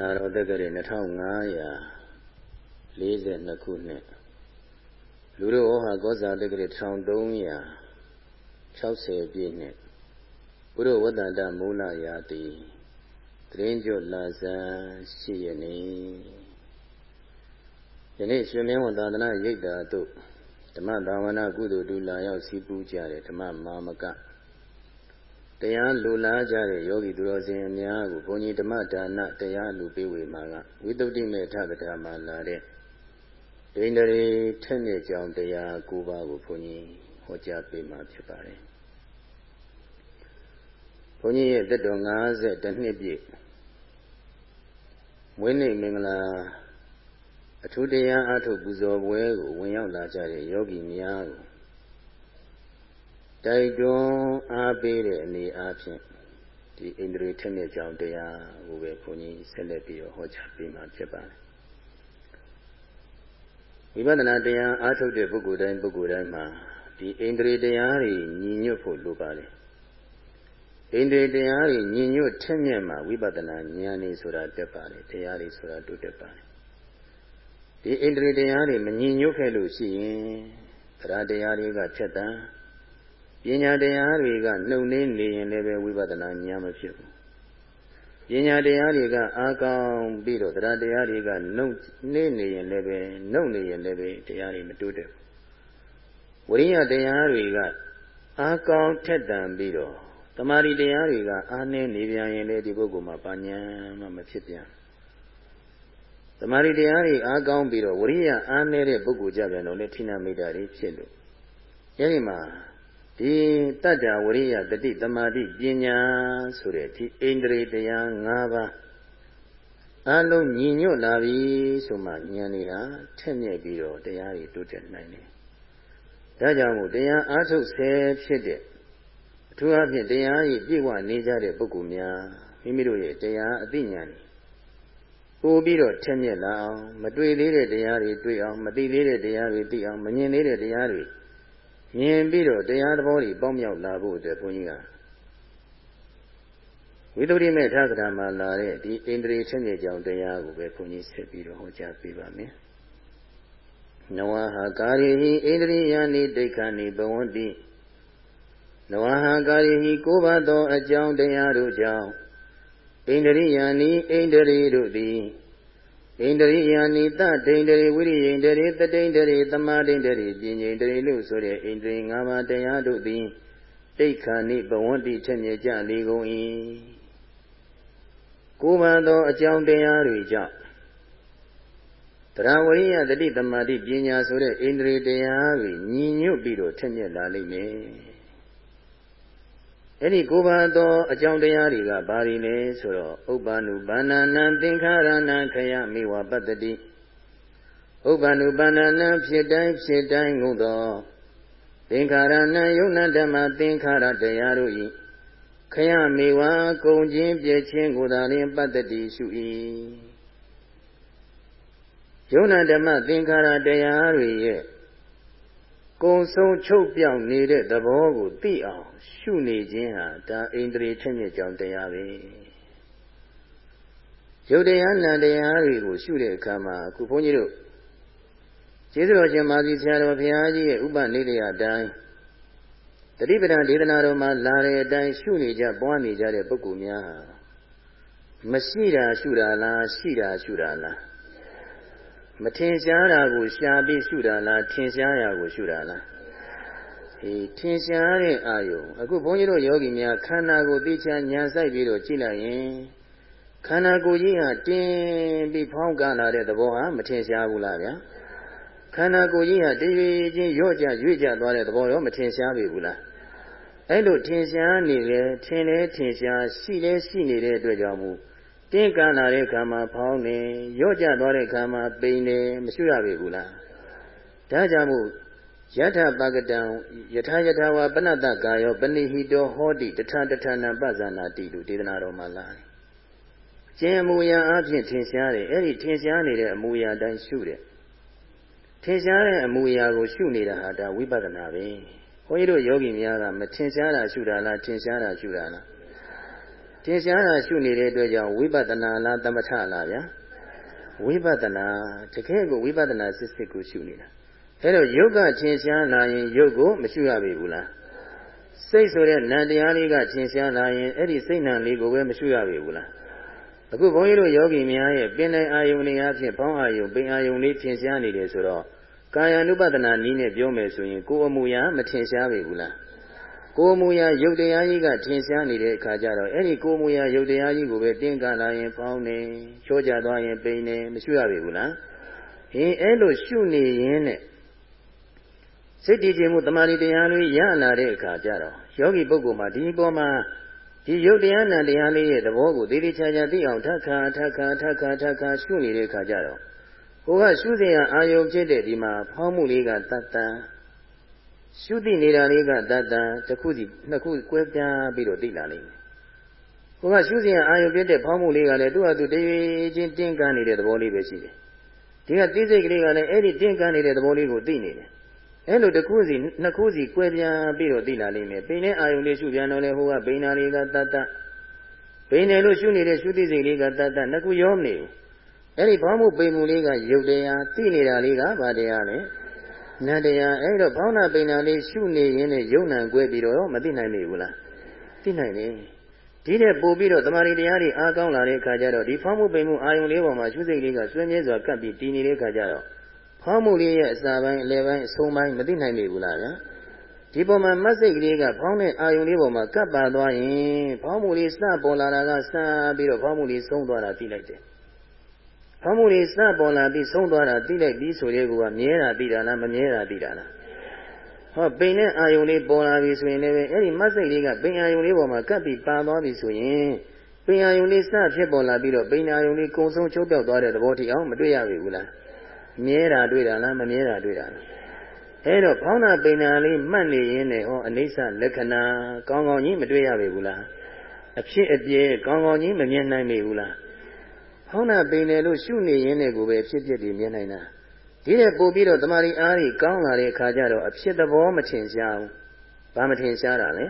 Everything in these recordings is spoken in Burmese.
နာတော်တက္ကရာ2542ခုနှစ်လူတို့ဩဟာကောဇာတက္ကရာ1360ပြည့်နှစ်ဘုရဝတ္တန္တမူလရာတိတရင်ကျွတ်လာဇန်ရှိရနေယနေ့ရှင်မင်းဝန်သာသနာရိပ်တာတို့ဓမ္မဘာဝနာကုသိုလ်တူလာရောက်စီးပူးကြတဲ့ဓမ္မမာမက တရားလူလားကြတဲ့ယောဂီသူတော်စင်အများကိုဘုန်းကြီးဓမ္မဒါနတရားလူပေးဝေမှာကဝိသုဒ္ဓိမေထကထာမှာလာတဲ့ဒိန္ဒရီထက်မြက်ကြောင်တရား၉ပါးကိုဘုန်းကြီးဟောကြားပေးမှာဖြစ်ပါတယ်။ဘုန်းကြီးရဲ့တက်တော်50နှစ်ပြည့်မွေးနေ့မင်္ဂလာအထူးတရားအထုပူဇော်ပွဲကိုဝင်ရောက်လာကြတဲ့ယောဂီများကို တိုက်တွန်းအားပေးတဲ့အနေအားဖြင့်ဒီဣန္ဒြေထက်မြက်ကြောင်တရားကိုပဲဘုန်းကြီးဆက်လက်ပြီးတော့ဟောကြားပေးမှာဖြစ်ပါတယ်ဝိပဿနာတရားအားထုတ်တဲ့ပုဂ္ဂိုလ်တိုင်းပုဂ္ဂိုလ်တိုင်းမှာဒီဣန္ဒြေတရားတွေညီညွတ်ဖို့လိုပါတယ်ဣန္ဒြေတရားတွေညီညွတ်ထက်မြက်မှာဝိပဿနာဉာဏ်นี่ဆိုတာတက်ပါတယ်တရားတွေဆိုတာတိုးတက်ပါတယ်ဒီဣန္ဒြေတရားတွေမညီညွတ်ခဲ့လို့ရှိရင်တရားတရားတွေကဖြတ်တန်း ပညာတရားတွေကနှုတ်နှင်းနေရင်လည်းပဲဝိပဿနာဉာဏ်မဖြစ်ဘူးပညာတရားတွေကအာကောင်းပြီးတော့တရားတရားတွေကနှုတ်နှင်းနေရင်လည်းပဲနှုတ်နေရင်လည်းပဲတရားတွေမတိုးတက်ဘူးဝိရိယတရားတွေကအာကောင်းထက်တန်ပြီးတော့တမာရီတရားတွေကအာနှင်းနေပြန်ရင်လည်းဒီပုဂ္ဂိုလ်မှာပါညာမှမဖြစ်ပြန်တမာရီတရားတွေအာကောင်းပြီးတော့ဝိရိယအာနေတဲ့ပုဂ္ဂိုလ်ကြပြန်တော့လေထိနာမိတာတွေဖြစ်လို့အဲဒီမှာ ဒီတတ္တဝရိယတတိတမာတိပညာဆိုတဲ့ဒီဣန္ဒြေတရား၅ပါးအလုံးညီညွတ်လာပြီဆိုမှဉာဏ်တွေကထက်မြက်ပြီးတော့တရားတွေတိုးတက်နိုင်တယ်။ဒါကြောင့်မို့တရားအားထုတ်ဆဲဖြစ်တဲ့အထူးအဖြင့်တရားကြီးပြည့်ဝနေကြတဲ့ပုဂ္ဂိုလ်များမိမိတို့ရဲ့တရားအသိဉာဏ်ပို့ပြီးတော့ထက်မြက်လာအောင်မတွေ့သေးတဲ့တရားတွေတွေ့အောင်မသိသေးတဲ့တရားတွေသိအောင်မမြင်သေးတဲ့တရားတွေ မြင်ပြီးတော့တရားသဘောတွေပေါက်မြောက်လာဖို့အတွက်ဘုန်းကြီးကဝိသုဒ္ဓိမေထာကရာမှာလာတဲ့ဒီဣန္ဒြေချက်မြေကြောင့်တရားကိုပဲဘုန်းကြီးဆက်ပြီးတော့ဟောကြားပေးပါမယ်။နဝဟာကာရိဟိဣန္ဒြိယာနိဒိဋ္ဌာနိဘဝန္တိနဝဟာကာရိဟိကိုးပါသောအကြောင်းတရားတို့ကြောင့်ဣန္ဒြိယာနိဣန္ဒြေတို့သည် ဣန္ဒရိယာနိတဒိန္ဒရိဝိရိယိန္ဒရိတတိန္ဒရိသမာဒိန္ဒရိပညိန္ဒရိလို့ဆိုတဲ့ဣန္ဒြေ၅ပါးတရားတို့သည်တိဋ္ဌာနိဘဝန္တိထက်မြက်ကြလေကုန်၏ကိုယ်ပါသောအကြောင်းတရားတွေကြောင့်တရားဝရိယတတိသမာတိပညာဆိုတဲ့ဣန္ဒြေတရားတွေညီညွတ်ပြီးတော့ထက်မြက်လာလိမ့်မယ် အဲ့ဒီကိုယ်ပါသောအကြောင်းတရားတွေကဘာတွေလဲဆိုတော့ဥပ္ပန္နုဘာနာနံသင်္ခါရဏခယမေဝပတ္တိဥပ္ပန္နုဘာနာနံဖြစ်တိုင်းဖြစ်တိုင်းငုံသောသင်္ခါရဏယုံနာဓမ္မသင်္ခါရတရားတို့၏ခယမေဝကုံချင်းပြည့်ချင်းကိုသာလျှင်ပတ္တိရှု၏ယုံနာဓမ္မသင်္ခါရတရားတွေရဲ့ ကုံဆုံးချုပ်ပြောင်နေတဲ့သဘောကိုသိအောင်ရှုနေခြင်းဟာဒါဣန္ဒြေထက်မြက်ကြောင်တရားပဲရုပ်တရားနာတရားတွေကိုရှုတဲ့အခါမှာအခုဘုန်းကြီးတို့ကျေးဇူးတော်ရှင်မာသီဆရာတော်ဘုရားကြီးရဲ့ဥပနိဒေယအတိုင်းတတိပဒဒေသနာတော်မှာလာတဲ့အတိုင်းရှုနေကြပွားနေကြတဲ့ပုဂ္ဂိုလ်များမရှိတာရှုတာလားရှိတာရှုတာလား မထင်ရှားတာကိုရှားပြီးရှုတာလားထင်ရှားရာကိုရှုတာလားအေးထင်ရှားတဲ့အာယုံအခုဘုန်းကြီးတို့ယောဂီများခန္ဓာကိုသိချာညာဆိုင်ပြီးတော့ကြည့်လိုက်ရင်ခန္ဓာကိုယ်ကြီးဟာတင်းပြီးဖောင်းကလာတဲ့သဘောဟာမထင်ရှားဘူးလားဗျာခန္ဓာကိုယ်ကြီးဟာတည်ရည်ချင်းရော့ကြရွေ့ကြသွားတဲ့သဘောရောမထင်ရှားပြီဘူးလားအဲ့လိုထင်ရှားနေလေထင်လဲထင်ရှားရှိလဲရှိနေတဲ့အတွက်ကြောင့်မို့ တင်းကလာတဲ့ခါမှာဖောင်းနေရော့ကျသွားတဲ့ခါမှာပိန်နေမရှိရပြီဘူးလားဒါကြောင့်မို့ယထပကတံယထာယထာဝပနတကာယောပနိဟိတောဟောတိတထတထနာပဇာနာတိလို့ဒေသနာတော်မှာလာတယ်ကျင်အမူအရာအဖြစ်ထင်ရှားတယ်အဲ့ဒီထင်ရှားနေတဲ့အမူအရာတိုင်းရှုတယ်ထင်ရှားတဲ့အမူအရာကိုရှုနေတာဟာဒါဝိပဿနာပဲဘုန်းကြီးတို့ယောဂီများကမထင်ရှားတာရှုတာလားထင်ရှားတာရှုတာလား ထင်ရှားတာရှုနေတဲ့အတွက်ကြောင့်ဝိပဿနာလားသမထလားဗျာဝိပဿနာတကယ်ကိုဝိပဿနာစစ်စစ်ကိုရှုနေတာအဲ့တော့ယုတ်ကထင်ရှားလာရင်ယုတ်ကိုမရှုရပေဘူးလားစိတ်ဆိုတဲ့နံတရားလေးကထင်ရှားလာရင်အဲ့ဒီစိတ်နံလေးကိုပဲမရှုရပေဘူးလားအခုဘုန်းကြီးတို့ယောဂီများရဲ့ပင်နိုင်အာယုန်တွေအဖြစ်ဘောင်းအာယုန်ပင်အာယုန်လေးထင်ရှားနေတယ်ဆိုတော့ကာယ ानु ပဒနာနည်းနဲ့ပြောမယ်ဆိုရင်ကိုယ်အမှုရာမထင်ရှားပေဘူးလား ကိုယ်အမှုရာယုတ်တရားကြီးကထင်ရှားနေတဲ့အခါကျတော့အဲ့ဒီကိုယ်အမှုရာယုတ်တရားကြီးကိုပဲတင်းကလာရင်ပေါင်းနေချောကြသွားရင်ပိန်နေမရှုရပေဘူးလားဟင်အဲ့လိုရှုနေရင်နဲ့စိတ်တည်ခြင်းမှုတမာတိတရားလေးရလာတဲ့အခါကျတော့ယောဂီပုဂ္ဂိုလ်မှာဒီပေါ်မှာဒီယုတ်တရားနဲ့တရားလေးရဲ့သဘောကိုသေသေးချာချာသိအောင်ထပ်ခါထပ်ခါထပ်ခါထပ်ခါရှုနေတဲ့အခါကျတော့ကိုကရှုစဉ်ရအာယုံဖြစ်တဲ့ဒီမှာဖောင်းမှုလေးကတတ်တန် ရှုသိနေတာလေးကတတ်တန်တစ်ခုစီနှစ်ခုကွဲပြားပြီးတော့သိလာလိမ့်မယ်ကိုကရှုစဉ်ရအာယုံဖြစ်တဲ့ဖောင်းမှုလေးကလည်းသူ့ဟာသူတရွေချင်းတင်းကန်းနေတဲ့သဘောလေးပဲရှိတယ်ဒီကသိစိတ်ကလေးကလည်းအဲ့ဒီတင်းကန်းနေတဲ့သဘောလေးကိုသိနေတယ်အဲ့လိုတစ်ခုစီနှစ်ခုစီကွဲပြားပြီးတော့သိလာလိမ့်မယ်ပိန်နဲ့အာယုန်လေးရှုပြန်တော့လေဟိုကပိန်နာလေးကတတ်တတ်ပိန်တယ်လို့ရှုနေတဲ့ရှုသိစိတ်လေးကတတ်တတ်နှစ်ခုရောမနေဘူးအဲ့ဒီဘောင်းမှုပိန်မှုလေးကရုပ်တရားသိနေတာလေးကဘာတရားလဲ နတ်တရားအဲ့တော့ဘောင်းနာပိန်နာလေးရှုနေရင်းနဲ့ယုံနံကွဲပြီးတော့မသိနိုင်မိဘူးလားသိနိုင်တယ်ဒီတဲ့ပို့ပြီးတော့တမာရီတရားတွေအားကောင်းလာတဲ့အခါကျတော့ဒီဖောင်းမှုပိန်မှုအာယုံလေးပေါ်မှာရှုစိတ်လေးကစွဲမြဲစွာကပ်ပြီးတည်နေတဲ့အခါကျတော့ဖောင်းမှုလေးရဲ့အစာပိုင်းအလယ်ပိုင်းအဆုံးပိုင်းမသိနိုင်မိဘူးလားဗျာဒီပုံမှာမတ်စိတ်ကလေးကဖောင်းတဲ့အာယုံလေးပေါ်မှာကပ်ပါသွားရင်ဖောင်းမှုလေးစပေါ်လာတာကစပြီးတော့ဖောင်းမှုလေးဆုံးသွားတာသိလိုက်တယ် ဖောင်းမှုလေးစပေါ်လာပြီးဆုံးသွားတာသိလိုက်ပြီးဆိုတဲ့ကူကမြဲတာသိတာလားမမြဲတာသိတာလားဟောပိန်တဲ့အာယုံလေးပေါ်လာပြီဆိုရင်လည်းအဲ့ဒီမတ်စိတ်လေးကပိန်အာယုံလေးပေါ်မှာကပ်ပြီးပါသွားပြီဆိုရင်ပိန်အာယုံလေးစဖြစ်ပေါ်လာပြီးတော့ပိန်အာယုံလေးကုံဆုံးချုပ်ပြောက်သွားတဲ့သဘောထိအောင်မတွေ့ရပြီဘူးလားမြဲတာတွေ့တာလားမမြဲတာတွေ့တာလားအဲ့တော့ဖောင်းတာပိန်တာလေးမှတ်နေရင်းနဲ့ဟောအနိစ္စလက္ခဏာကောင်းကောင်းကြီးမတွေ့ရပေဘူးလားအဖြစ်အပျက်ကောင်းကောင်းကြီးမမြင်နိုင်ပေဘူးလား ဖောင်းတာပိန်တယ်လို့ရှုနေရင်းနဲ့ကိုပဲဖြစ်ဖြစ်ပြီးမြင်နိုင်တာဒီနဲ့ပို့ပြီးတော့တမာရီအားကြီးကောင်းလာတဲ့အခါကျတော့အဖြစ်သဘောမထင်ရှားဘူးဘာမထင်ရှားတာလဲ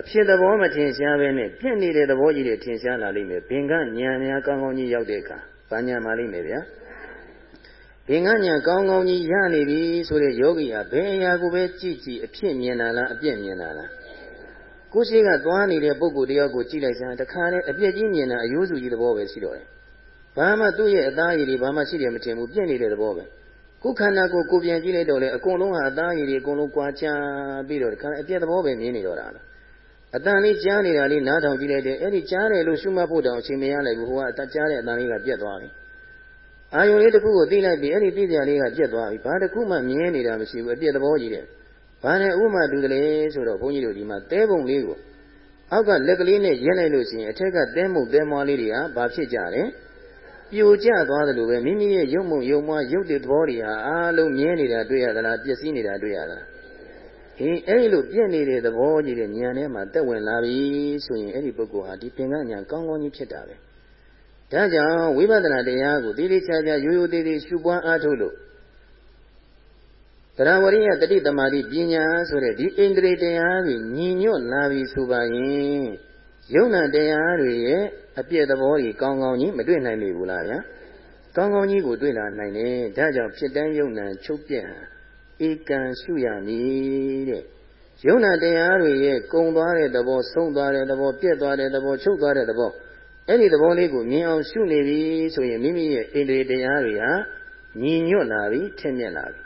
အဖြစ်သဘောမထင်ရှားပဲနဲ့ပြင့်နေတဲ့သဘောကြီးတွေထင်ရှားလာလိမ့်မယ်ဘင်ကညာများကောင်းကောင်းကြီးရောက်တဲ့အခါဘာညာမှလိမ့်မယ်ဗျာဘင်္ဂညာကောင်းကောင်းကြီးရနေပြီဆိုတဲ့ယောဂီဟာဘယ်အရာကိုပဲကြည့်ကြည့်အဖြစ်မြင်တာလားအပြည့်မြင်တာလား ကိုရှိကသွားနေတဲ့ပုဂ္ဂိုလ်တယောက်ကိုကြည့်လိုက်စမ်းတခါနဲ့အပြည့်ကြီးမြင်တာအယိုးစုကြီးသဘောပဲရှိတော့တယ်ဘာမှသူ့ရဲ့အသားရည်တွေဘာမှရှိတယ်မထင်ဘူးပြည့်နေတဲ့သဘောပဲကိုယ်ခန္ဓာကိုကိုပြန်ကြည့်လိုက်တော့လေအကုန်လုံးဟာအသားရည်တွေအကုန်လုံးကွာချပြီးတော့တခါအပြည့်သဘောပဲမြင်နေတော့တာလားအတန်လေးကြားနေတာလေးနားထောင်ကြည့်လိုက်တယ်အဲ့ဒီကြားတယ်လို့ရှုမှတ်ဖို့တောင်အချိန်မရလိုက်ဘူးဟိုကအတကြားတဲ့အတန်လေးကပြက်သွားပြီအာယုံလေးတစ်ခုကိုသိလိုက်ပြီးအဲ့ဒီသိစရာလေးကပြက်သွားပြီဘာတစ်ခုမှမြင်နေတာမရှိဘူးအပြည့်သဘောကြီးတယ် ဘာနဲ့ဥမာတူတယ်လေဆိုတော့ဘုန်းကြီးတို့ဒီမှာတဲပုံလေးကိုအောက်ကလက်ကလေးနဲ့ရက်လိုက်လို့ရှိရင်အထက်ကတဲမှုတဲမွားလေးတွေကဘာဖြစ်ကြလဲပြိုကျသွားတယ်လို့ပဲမိမိရဲ့ရုပ်မုံရုပ်မွားရုပ်တွေသဘောတွေဟာအားလုံးမြဲနေတာတွေ့ရသလားပျက်စီးနေတာတွေ့ရသလားဟင်အဲ့ဒီလိုပြက်နေတဲ့သဘောကြီးတဲ့ဉာဏ်ထဲမှာတက်ဝင်လာပြီဆိုရင်အဲ့ဒီပုဂ္ဂိုလ်ဟာဒီပင်ကဉာဏ်ကောင်းကောင်းကြီးဖြစ်တာပဲ။ဒါကြောင့်ဝိပဿနာတရားကိုတိတိကျကျရိုးရိုးသေးသေးရှုပွားအားထုတ်လို့ တရားဝရိယတတိတမာတိပညာဆိုတဲ့ဒီဣန္ဒြေတရားတွေညီညွတ်လာပြီဆိုပါရင်ယုံနာတရားတွေရဲ့အပြည့်သဘောကြီးကောင်းကောင်းကြီးမတွေ့နိုင်ပြီဘူးလားဗျာကောင်းကောင်းကြီးကိုတွေ့လာနိုင်တယ်ဒါကြောင့်ဖြစ်တန်းယုံနာချုပ်ပြက်ဧကံရှုရမည်တဲ့ယုံနာတရားတွေရဲ့ကုံသွားတဲ့သဘောဆုံးသွားတဲ့သဘောပြက်သွားတဲ့သဘောချုပ်သွားတဲ့သဘောအဲ့ဒီသဘောလေးကိုမြင်အောင်ရှုနေပြီဆိုရင်မိမိရဲ့ဣန္ဒြေတရားတွေဟာညီညွတ်လာပြီထင်မြက်လာပြီ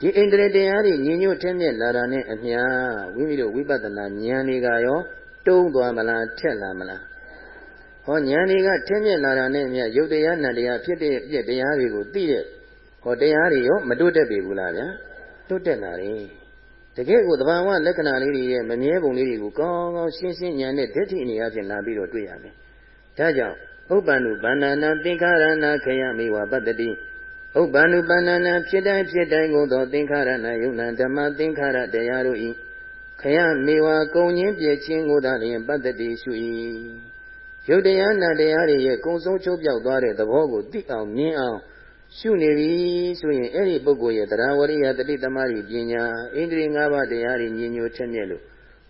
ဒီဣန္ဒြေတရားတွေညီညွတ်ထင်မြက်လာတာနဲ့အမျှဝိမိတို့ဝိပဿနာဉာဏ်တွေကရောတုံးသွားမလားထက်လာမလားဟောဉာဏ်တွေကထင်မြက်လာတာနဲ့အမျှယုတ်တရားနတ်တရားဖြစ်တဲ့ပြက်တရားတွေကိုသိတဲ့ဟောတရားတွေရောမတိုးတက်ပြီဘူးလားဗျာတိုးတက်လာတယ်တကယ်ကိုသဘာဝလက္ခဏာလေးတွေရဲ့မမြဲပုံလေးတွေကိုကောင်းကောင်းရှင်းရှင်းဉာဏ်နဲ့ဓဋ္ဌိအနေအချင်းလာပြီးတော့တွေ့ရမယ်ဒါကြောင့်ဥပ္ပန္နုဗန္နာနာသင်္ခါရဏခယမိဝပတ္တိ ဥပ္ပန္နုဗန္နာနာဖြစ်တိုင်းဖြစ်တိုင်းကိုသောသင်္ခါရဏယုံနာဓမ္မသင်္ခါရတရားတို့ဤခယမေဝကုံချင်းပြည့်ချင်းကိုသာလျင်ပတ္တိရှု၏ယုတ်တရားနာတရားတွေရဲ့ကုံဆုံးချုပ်ပြောက်သွားတဲ့သဘောကိုသိအောင်မြင်အောင်ရှုနေပြီဆိုရင်အဲ့ဒီပုဂ္ဂိုလ်ရဲ့တရားဝရိယတတိသမารီပညာဣန္ဒြေ၅ပါးတရားတွေညီညွတ်ချက်မြဲလို့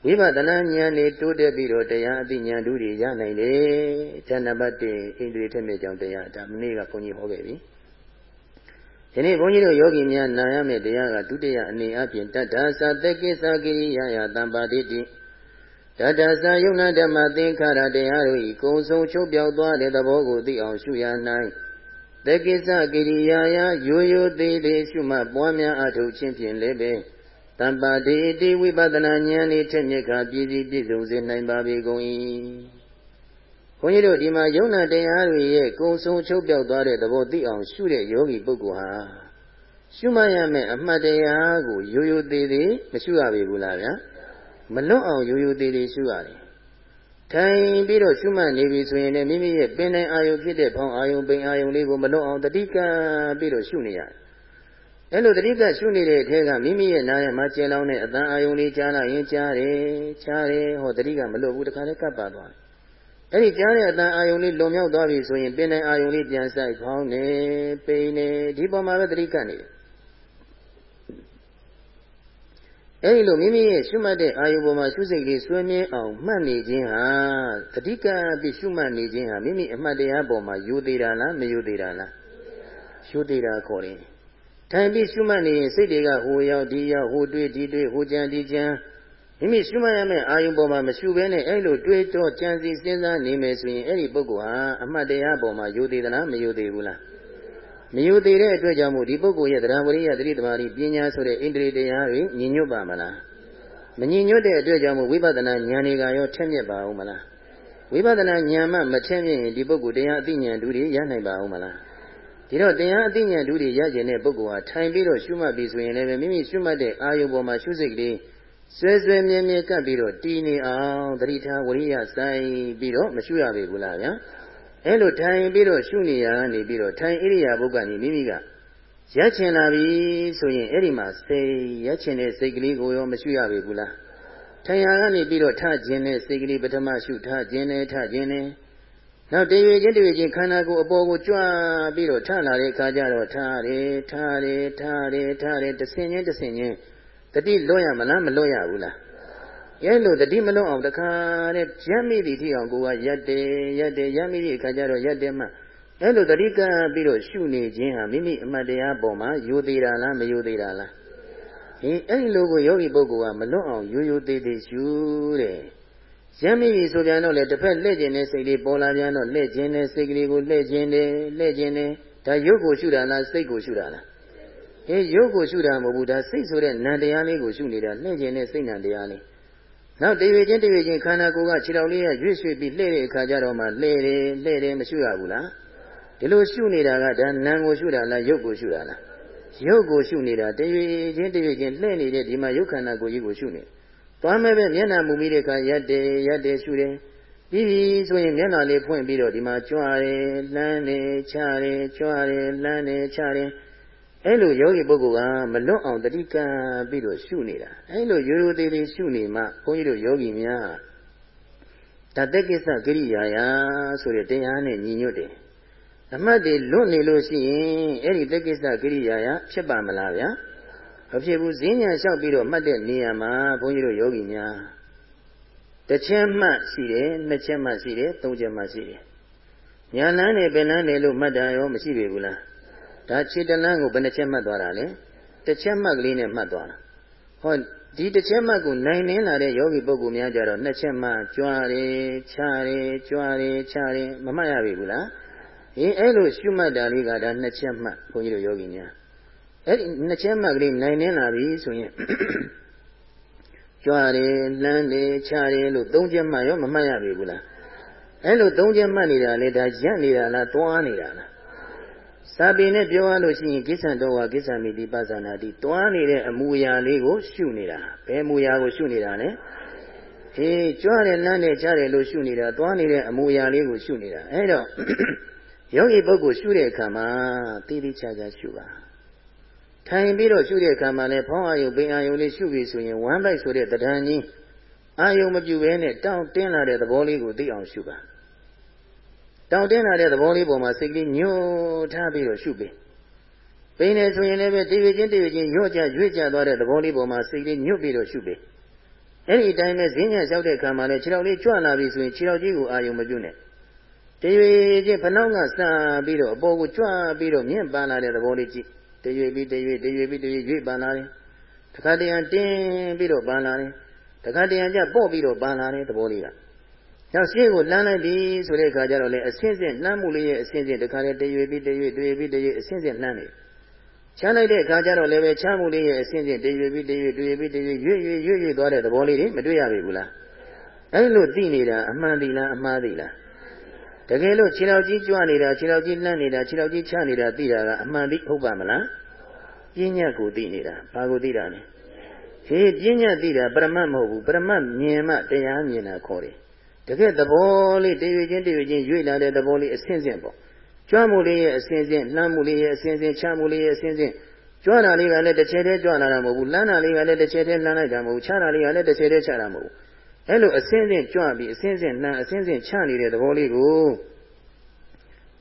ဝိပဿနာဉာဏ်နဲ့တိုးတက်ပြီးတော့တရားအသိဉာဏ်ဓုတွေရနိုင်တယ်။ဌာနပတ်တဲ့ဣန္ဒြေထက်မြက်ကြောင့်တရားဒါမနေ့ကဘုန်းကြီးဟောခဲ့ပြီ။ ဒီနေ့ဘုန်းကြီးတို့ယောဂီများနာရမယ့်တရားကဒုတိယအနေအချင်းတတ္ထာသတက္ကိသကိရိယာယတံပါတိတိတတ္ထာသယုံနာဓမ္မသင်္ခါရတရားတို့ဤကုံဆုံးချုပ်ပြောက်သွားတဲ့သဘောကိုသိအောင်ရှုရ၌တက္ကိသကိရိယာယရိုးရိုးသေးသေးရှုမှတ်ပွားများအထုတ်ခြင်းဖြင့်လည်းပဲတမ္ပါတိတိဝိပဿနာဉာဏ်ဤထက်မြက်ကပြည့်စည်ပြည့်စုံစေနိုင်ပါပေကုန်၏ ဘုန်းကြီးတို့ဒီမှာယုံနာတရားတွေရဲ့ကုံဆုံးချုပ်ပြောက်သွားတဲ့သဘောသိအောင်ရှုတဲ့ယောဂီပုဂ္ဂိုလ်ဟာရှုမှတ်ရမယ့်အမှတ်တရားကိုရိုးရိုးသေးသေးမရှုရပေဘူးလားဗျာမလွတ်အောင်ရိုးရိုးသေးသေးရှုရတယ်ထိုင်ပြီးတော့ရှုမှတ်နေပြီဆိုရင်လည်းမိမိရဲ့ပင်တိုင်းအာယုဖြစ်တဲ့ဖောင်းအာယုပိန်အာယုလေးကိုမလွတ်အောင်တတိကပြီးတော့ရှုနေရတယ်အဲ့လိုတတိကရှုနေတဲ့အထက်ကမိမိရဲ့နားရဲ့မှာကျင်လောင်းတဲ့အတန်အာယုံလေးကြားလာရင်ကြားတယ်ကြားတယ်ဟောတတိကမလွတ်ဘူးတခါလေးကပ်ပါသွားတယ် အဲ့ဒီကြားတဲ့အတန်အာယုံလေးလွန်မြောက်သွားပြီဆိုရင်ပင်တဲ့အာယုံလေးပြန်ဆိုင်ခေါင်းနေပိန်နေဒီပေါ်မှာပဲတတိကနေတယ်အဲ့ဒီလိုမိမိရဲ့ရှုမှတ်တဲ့အာယုံပေါ်မှာရှုစိတ်လေးဆွဲမြဲအောင်မှတ်နေခြင်းဟာတတိကပြီးရှုမှတ်နေခြင်းဟာမိမိအမှတ်တရားပေါ်မှာယူသေးတာလားမယူသေးတာလားယူသေးတာခေါ်တယ်ထိုင်ပြီးရှုမှတ်နေရင်စိတ်တွေကဟိုရောက်ဒီရောက်ဟိုတွေးဒီတွေးဟိုကြံဒီကြံ မိမိရှုမှတ်ရမယ့်အာယုံပေါ်မှာမရှုဘဲနဲ့အဲ့လိုတွေးတော့ကြံစီစဉ်းစားနေမယ်ဆိုရင်အဲ့ဒီပုဂ္ဂိုလ်ဟာအမှတ်တရားပေါ်မှာယူသေးသလားမယူသေးဘူးလားမယူသေးတဲ့အတွက်ကြောင့်မို့ဒီပုဂ္ဂိုလ်ရဲ့တရားဝရိယသတိသမารီပညာဆိုတဲ့ဣန္ဒြေတရားတွေညင်ညွတ်ပါမလားမညင်ညွတ်တဲ့အတွက်ကြောင့်မို့ဝိပဿနာဉာဏ်တွေကရောထက်မြက်ပါဦးမလားဝိပဿနာဉာဏ်မှမထက်မြက်ရင်ဒီပုဂ္ဂိုလ်တရားအသိဉာဏ်တူတွေရနိုင်ပါဦးမလားဒီတော့တရားအသိဉာဏ်ဓုတွေရကျင်တဲ့ပုဂ္ဂိုလ်ဟာထိုင်ပြီးတော့ရှုမှတ်ပြီးဆိုရင်လည်းမိမိရှုမှတ်တဲ့အာယုပေါ်မှာရှုစိတ်ကလေး ဆွဲဆွဲမြဲမြဲကပ်ပြီးတော့တည်နေအောင်သတိထားဝရိယဆိုင်ပြီးတော့မရှုရပေဘူးလားဗျာအဲလိုထိုင်ပြီးတော့ရှုနေရနေပြီးတော့ထိုင်ဣရိယာပုဂ္ဂကနေမိမိကရက်ချင်လာပြီဆိုရင်အဲ့ဒီမှာစိတ်ရက်ချင်တဲ့စိတ်ကလေးကိုရောမရှုရပေဘူးလားထိုင်ရကနေပြီးတော့ထခြင်းနဲ့စိတ်ကလေးပထမရှုထခြင်းနဲ့ထခြင်းနဲ့နောက်တရွေချင်းတရွေချင်းခန္ဓာကိုယ်အပေါ်ကိုကြွပြီးတော့ထလာတဲ့အခါကျတော့ထားတယ်ထားတယ်ထားတယ်ထားတယ်တဆင်ချင်းတဆင်ချင်း တတိလွတ်ရမလားမလွတ်ရဘူးလားအဲလိုတတိမလွတ်အောင်တခါနဲ့ရက်မိသည့်ထိအောင်ကိုကရက်တယ်ရက်တယ်ရက်မိသည့်အခါကျတော့ရက်တယ်မှအဲလိုတတိကပြီးတော့ရှုနေခြင်းဟာမိမိအမှတ်တရားပေါ်မှာယူသေးတာလားမယူသေးတာလားဟင်အဲ့ဒီလိုကိုယောဂီပုဂ္ဂိုလ်ကမလွတ်အောင်ယူယူသေးသေးရှုတဲ့ရမ်းမိပြီဆိုပြန်တော့လေတစ်ဖက်လှည့်ခြင်းနဲ့စိတ်လေးပေါ်လာပြန်တော့လှည့်ခြင်းနဲ့စိတ်ကလေးကိုလှည့်ခြင်းတယ်လှည့်ခြင်းတယ်ဒါရုပ်ကိုရှုတာလားစိတ်ကိုရှုတာလား အေးရုပ်ကိုရှုတာမဟုတ်ဘူးဒါစိတ်ဆိုတဲ့နံတရားလေးကိုရှုနေတာလှည့်ခြင်းနဲ့စိတ်နံတရားလေးနောက်တရွေချင်းတရွေချင်းခန္ဓာကိုယ်ကခြေတော်လေးရရွေ့ရွှေ့ပြီးလှည့်တဲ့အခါကျတော့မှလှည့်တယ်လှည့်တယ်မရှုရဘူးလားဒီလိုရှုနေတာကဒါနံကိုရှုတာလားရုပ်ကိုရှုတာလားရုပ်ကိုရှုနေတာတရွေချင်းတရွေချင်းလှည့်နေတဲ့ဒီမှာရုပ်ခန္ဓာကိုယ်ကြီးကိုရှုနေတယ်သွားမဲ့ပဲမျက်နှာမူပြီးတဲ့အခါရက်တယ်ရက်တယ်ရှူတယ်ပြီးပြီဆိုရင်မျက်နှာလေးဖွင့်ပြီးတော့ဒီမှာကြွားတယ်လှမ်းတယ်ချတယ်ကြွားတယ်လှမ်းတယ်ချတယ် အဲ့လိုယောဂီပုဂ္ဂိုလ်ကမလွတ်အောင်တတိကံပြီးတော့ရှုနေတာအဲ့လိုရိုးရိုးသေးသေးရှုနေမှဘုန်းကြီးတို့ယောဂီများတတက္ကိစ္စကိရိယာယဆိုတဲ့တရားနဲ့ညီညွတ်တယ်အမှတ်တွေလွတ်နေလို့ရှိရင်အဲ့ဒီတက္ကိစ္စကိရိယာယဖြစ်ပါမလားဗျာမဖြစ်ဘူးဈဉ္ညာလျှောက်ပြီးတော့မှတ်တဲ့နေရာမှာဘုန်းကြီးတို့ယောဂီများတစ်ချက်မှရှိတယ်နှစ်ချက်မှရှိတယ်သုံးချက်မှရှိတယ်ညာလန်းနဲ့ဘယ်လန်းနဲ့လို့မှတ်တာရောမရှိပေဘူးလား ဒါခြေတလန်းကိုဘယ်နှချက်မှတ်သွားတာလဲတစ်ချက်မှတ်ကလေးနဲ့မှတ်သွားတာဟောဒီတစ်ချက်မှတ်ကိုနိုင်နှင်းလာတဲ့ယောဂီပုဂ္ဂိုလ်များကြတော့နှစ်ချက်မှကြွားတယ်ခြားတယ်ကြွားတယ်ခြားတယ်မမှတ်ရပြီဘူးလားအေးအဲ့လိုရှုမှတ်တာလေးကဒါနှစ်ချက်မှတ်ဘုန်းကြီးတို့ယောဂီများအဲ့ဒီနှစ်ချက်မှတ်ကလေးနိုင်နေလာပြီဆိုရင်ကြွားတယ်လမ်းတယ်ခြားတယ်လို့သုံးချက်မှတ်ရောမမှတ်ရပြီဘူးလားအဲ့လိုသုံးချက်မှတ်နေတာလေဒါရက်နေတာလားတွားနေတာလား စာပေနဲ့ပြောရလို့ရှိရင်ကိစ္ဆံတော်ဝါကိစ္ဆံမိတိပဇာနာတိတွားနေတဲ့အမူအရာလေးကိုရှုနေတာဘယ်အမူအရာကိုရှုနေတာလဲအေးကြွားတယ်လမ်းတယ်ခြားတယ်လို့ရှုနေတာတွားနေတဲ့အမူအရာလေးကိုရှုနေတာအဲ့တော့ယောဂီပုဂ္ဂိုလ်ရှုတဲ့အခါမှာတည်တည်ချာချာရှုပါထိုင်ပြီးတော့ရှုတဲ့အခါမှာလည်းဖောင်းအာယုပင်အာယုလေးရှုပြီဆိုရင်ဝမ်းပိုက်ဆိုတဲ့တဏ္ဍာကြီးအာယုမပြုဘဲနဲ့တောင့်တင်းလာတဲ့သဘောလေးကိုသိအောင်ရှုပါ တောင့်တင်းလာတဲ့သဘောလေးပေါ်မှာစိတ်ကလေးညှို့ထားပြီးတော့ရှုပေးပိန်နေဆိုရင်လည်းပဲတည်ရချင်းတည်ရချင်းညှို့ကြရွေ့ကြသွားတဲ့သဘောလေးပေါ်မှာစိတ်လေးညှို့ပြီးတော့ရှုပေးအဲ့ဒီအတိုင်းပဲဈဉ္ညာလျှောက်တဲ့အခါမှာလည်းခြေထောက်လေးကြွလာပြီဆိုရင်ခြေထောက်ကြီးကိုအာယုံမပြုနဲ့တရွေချင်းဖနှောင်းကစပြီးတော့အပေါ်ကိုကြွပြီးတော့မြင့်ပန်းလာတဲ့သဘောလေးကြည့်တရွေပြီးတရွေတရွေပြီးတရွေရွေ့ပန်းလာတယ်တခါတရံတင်းပြီးတော့ပန်းလာတယ်တခါတရံကျပေါ့ပြီးတော့ပန်းလာတဲ့သဘောလေးက နောက်ရှင်းကိုလှမ်းလိုက်ပြီဆိုတဲ့အခါကျတော့လေအစင်းစင်းလှမ်းမှုလေးရဲ့အစင်းစင်းတခါလေတရွေပြီးတရွေတရွေပြီးတရွေအစင်းစင်းလှမ်းနေချမ်းလိုက်တဲ့အခါကျတော့လည်းပဲချမ်းမှုလေးရဲ့အစင်းစင်းတရွေပြီးတရွေတရွေပြီးတရွေရွေ့ရွေ့ရွေ့ရွေ့သွားတဲ့သဘောလေးတွေမတွေ့ရပြီဘူးလားအဲ့လိုသိနေတာအမှန်တည်လားအမှားတည်လားတကယ်လို့ခြေတော်ကြီးကြွနေတာခြေတော်ကြီးလှမ်းနေတာခြေတော်ကြီးချနေတာသိတာကအမှန်သိဟုတ်ပါမလားပညာကိုသိနေတာဘာကိုသိတာလဲဟေးပညာသိတာပရမတ်မဟုတ်ဘူးပရမတ်မြင်မှတရားမြင်တာခေါ်တယ် တကယ်သဘောလေးတရွေချင်းတရွေချင်းရွေ့လာတဲ့သဘောလေးအဆင့်ဆင့်ပေါ့ကြွမှုလေးရဲ့အဆင့်ဆင့်လှမ်းမှုလေးရဲ့အဆင့်ဆင့်ချမှုလေးရဲ့အဆင့်ဆင့်ကြွတာလေးကလည်းတစ်ချက်တည်းကြွလာတာမဟုတ်ဘူးလှမ်းတာလေးကလည်းတစ်ချက်တည်းလှမ်းလိုက်တာမဟုတ်ဘူးချတာလေးကလည်းတစ်ချက်တည်းချတာမဟုတ်ဘူးအဲ့လိုအစင်းစင်းကြွပြီးအစင်းစင်းနှမ်းအစင်းစင်းချနေတဲ့သဘောလေးကို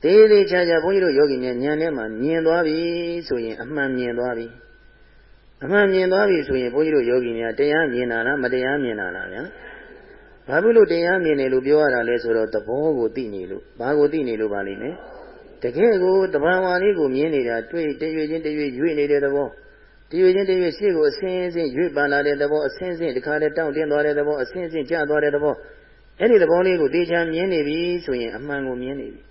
သေးသေးချာချာဘုန်းကြီးတို့ယောဂီများဉာဏ်ထဲမှာမြင်သွားပြီဆိုရင်အမှန်မြင်သွားပြီအမှန်မြင်သွားပြီဆိုရင်ဘုန်းကြီးတို့ယောဂီများတရားမြင်တာလားမတရားမြင်တာလားဗျာ ဘာဖြစ်လို့တရားမြင်တယ်လို့ပြောရတာလဲဆိုတော့သဘောကိုသိနေလို့ဘာကိုသိနေလို့ပါလိမ့်မယ်တကယ်ကိုတဘာဝလေးကိုမြင်နေတာတွေ့တရွေချင်းတရွေရွေ့နေတဲ့သဘောတရွေချင်းတရွေရှေ့ကိုအစင်းစင်းရွေ့ပန်လာတဲ့သဘောအစင်းစင်းတခါတည်းတောင့်တင်းသွားတဲ့သဘောအစင်းစင်းကျသွားတဲ့သဘောအဲ့ဒီသဘောလေးကိုသေချာမြင်နေပြီဆိုရင်အမှန်ကိုမြင်နေပြီ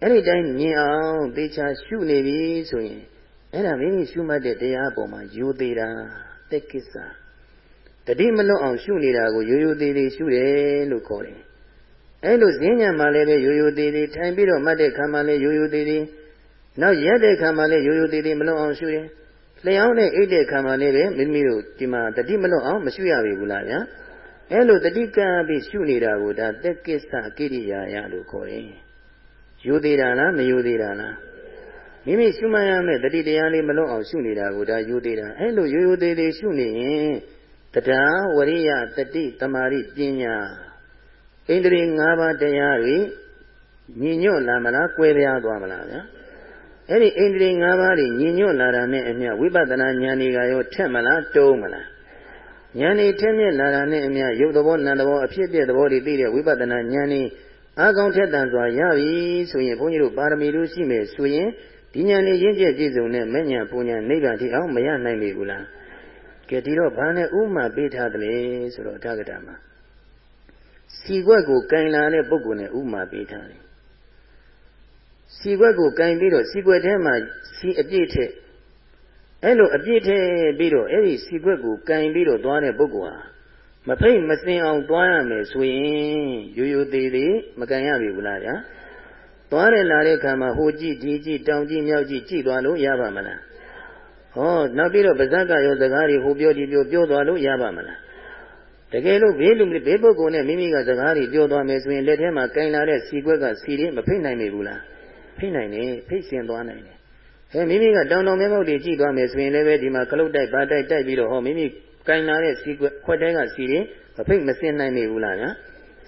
အဲ့ဒီတိုင်းမြင်အောင်သေချာရှုနေပြီဆိုရင်အဲ့ဒါမိမိရှုမှတ်တဲ့တရားပေါ်မှာယူသေးတာတက်ကိစ္စ တတိမလွတ်အောင်ရှုနေတာကိုရိုးရိုးသေးသေးရှုတယ်လို့ခေါ်တယ်အဲ့လိုဈဉ္ညာမှာလည်းပဲရိုးရိုးသေးသေးထိုင်ပြီးတော့မှတ်တဲ့ခံမှလည်းရိုးရိုးသေးသေးနောက်ရက်တဲ့ခံမှလည်းရိုးရိုးသေးသေးမလွတ်အောင်ရှုတယ်လျှောင်းနဲ့အိတ်တဲ့ခံမှလည်းပဲမိမိတို့ဒီမှာတတိမလွတ်အောင်မရှုရပြီဘူးလားဗျာအဲ့လိုတတိကံပြီးရှုနေတာကိုဒါတက်ကိစ္စကိရိယာယလို့ခေါ်တယ်ယူသေးတာလားမယူသေးတာလားမိမိရှုမှတ်ရမယ့်တတိတရားလေးမလွတ်အောင်ရှုနေတာကိုဒါယူသေးတာအဲ့လိုရိုးရိုးသေးသေးရှုနေရင် တရားဝရိယတတိတမာရိပညာဣန္ဒြေ၅ပါးတရားတွေညီညွတ်လာမလားကွဲပြားသွားမလားဗျာအဲ့ဒီဣန္ဒြေ၅ပါးတွေညီညွတ်လာတာနဲ့အမျှဝိပဿနာဉာဏ်တွေကရောထက်မလားတုံးမလားဉာဏ်တွေထက်မြက်လာတာနဲ့အမျှရုပ်သဘောနာမ်သဘောအဖြစ်အပျက်သဘောတွေသိတဲ့ဝိပဿနာဉာဏ်တွေအကောင်ထက်တန်စွာရပြီဆိုရင်ဘုန်းကြီးတို့ပါရမီတို့ရှိမယ်ဆိုရင်ဒီဉာဏ်လေးရင့်ကျက်ပြည့်စုံတဲ့မဲ့ဉာဏ်ပူဉာဏ်နိဗ္ဗာန်ထိအောင်မရနိုင်ပြီဘူးလားကဲ ဒီတော့ဘာနဲ့ဥမာပေးထားတယ်လဲဆိုတော့အထကတာမှာစီခွက်ကိုကင်လာတဲ့ပုဂ္ဂိုလ်နဲ့ဥမာပေးထားတယ်စီခွက်ကိုကင်ပြီးတော့စီခွက်ထဲမှာစီအပြည့်ထက်အဲ့လိုအပြည့်ထက်ပြီးတော့အဲ့ဒီစီခွက်ကိုကင်ပြီးတော့သွားတဲ့ပုဂ္ဂိုလ်ဟာမဖိတ်မစင်အောင်သွားရမယ်ဆိုရင်ရိုးရိုးသေးသေးမကင်ရပြီဘူးလားဗျာသွားတယ်လာတဲ့ခါမှာဟိုကြည့်ဒီကြည့်တောင်ကြည့်မြောက်ကြည့်ကြည့်သွားလို့ရပါမလား ဟောနောက်ပြီးတော့ဗဇက်ကရောစကားတွေဟိုပြောဒီပြောပြောသွားလို့ရပါမလားတကယ်လို့ဘေးလူဘေးပုဂ္ဂိုလ်နဲ့မိမိကစကားတွေပြောသွားမယ်ဆိုရင်လက်ထဲမှာကင်လာတဲ့စီကွက်ကစီတွေမဖိတ်နိုင်ပြီဘူးလားဖိတ်နိုင်တယ်ဖိတ်စင်သွားနိုင်တယ်အဲမိမိကတောင်တောင်မဲမောက်တွေကြည့်သွားမယ်ဆိုရင်လည်းပဲဒီမှာခလုတ်တိုက်ဘာတိုက်တိုက်ပြီးတော့ဟောမိမိကင်လာတဲ့စီကွက်ခွက်တဲကစီတွေမဖိတ်မစင်နိုင်ပြီဘူးလားညာ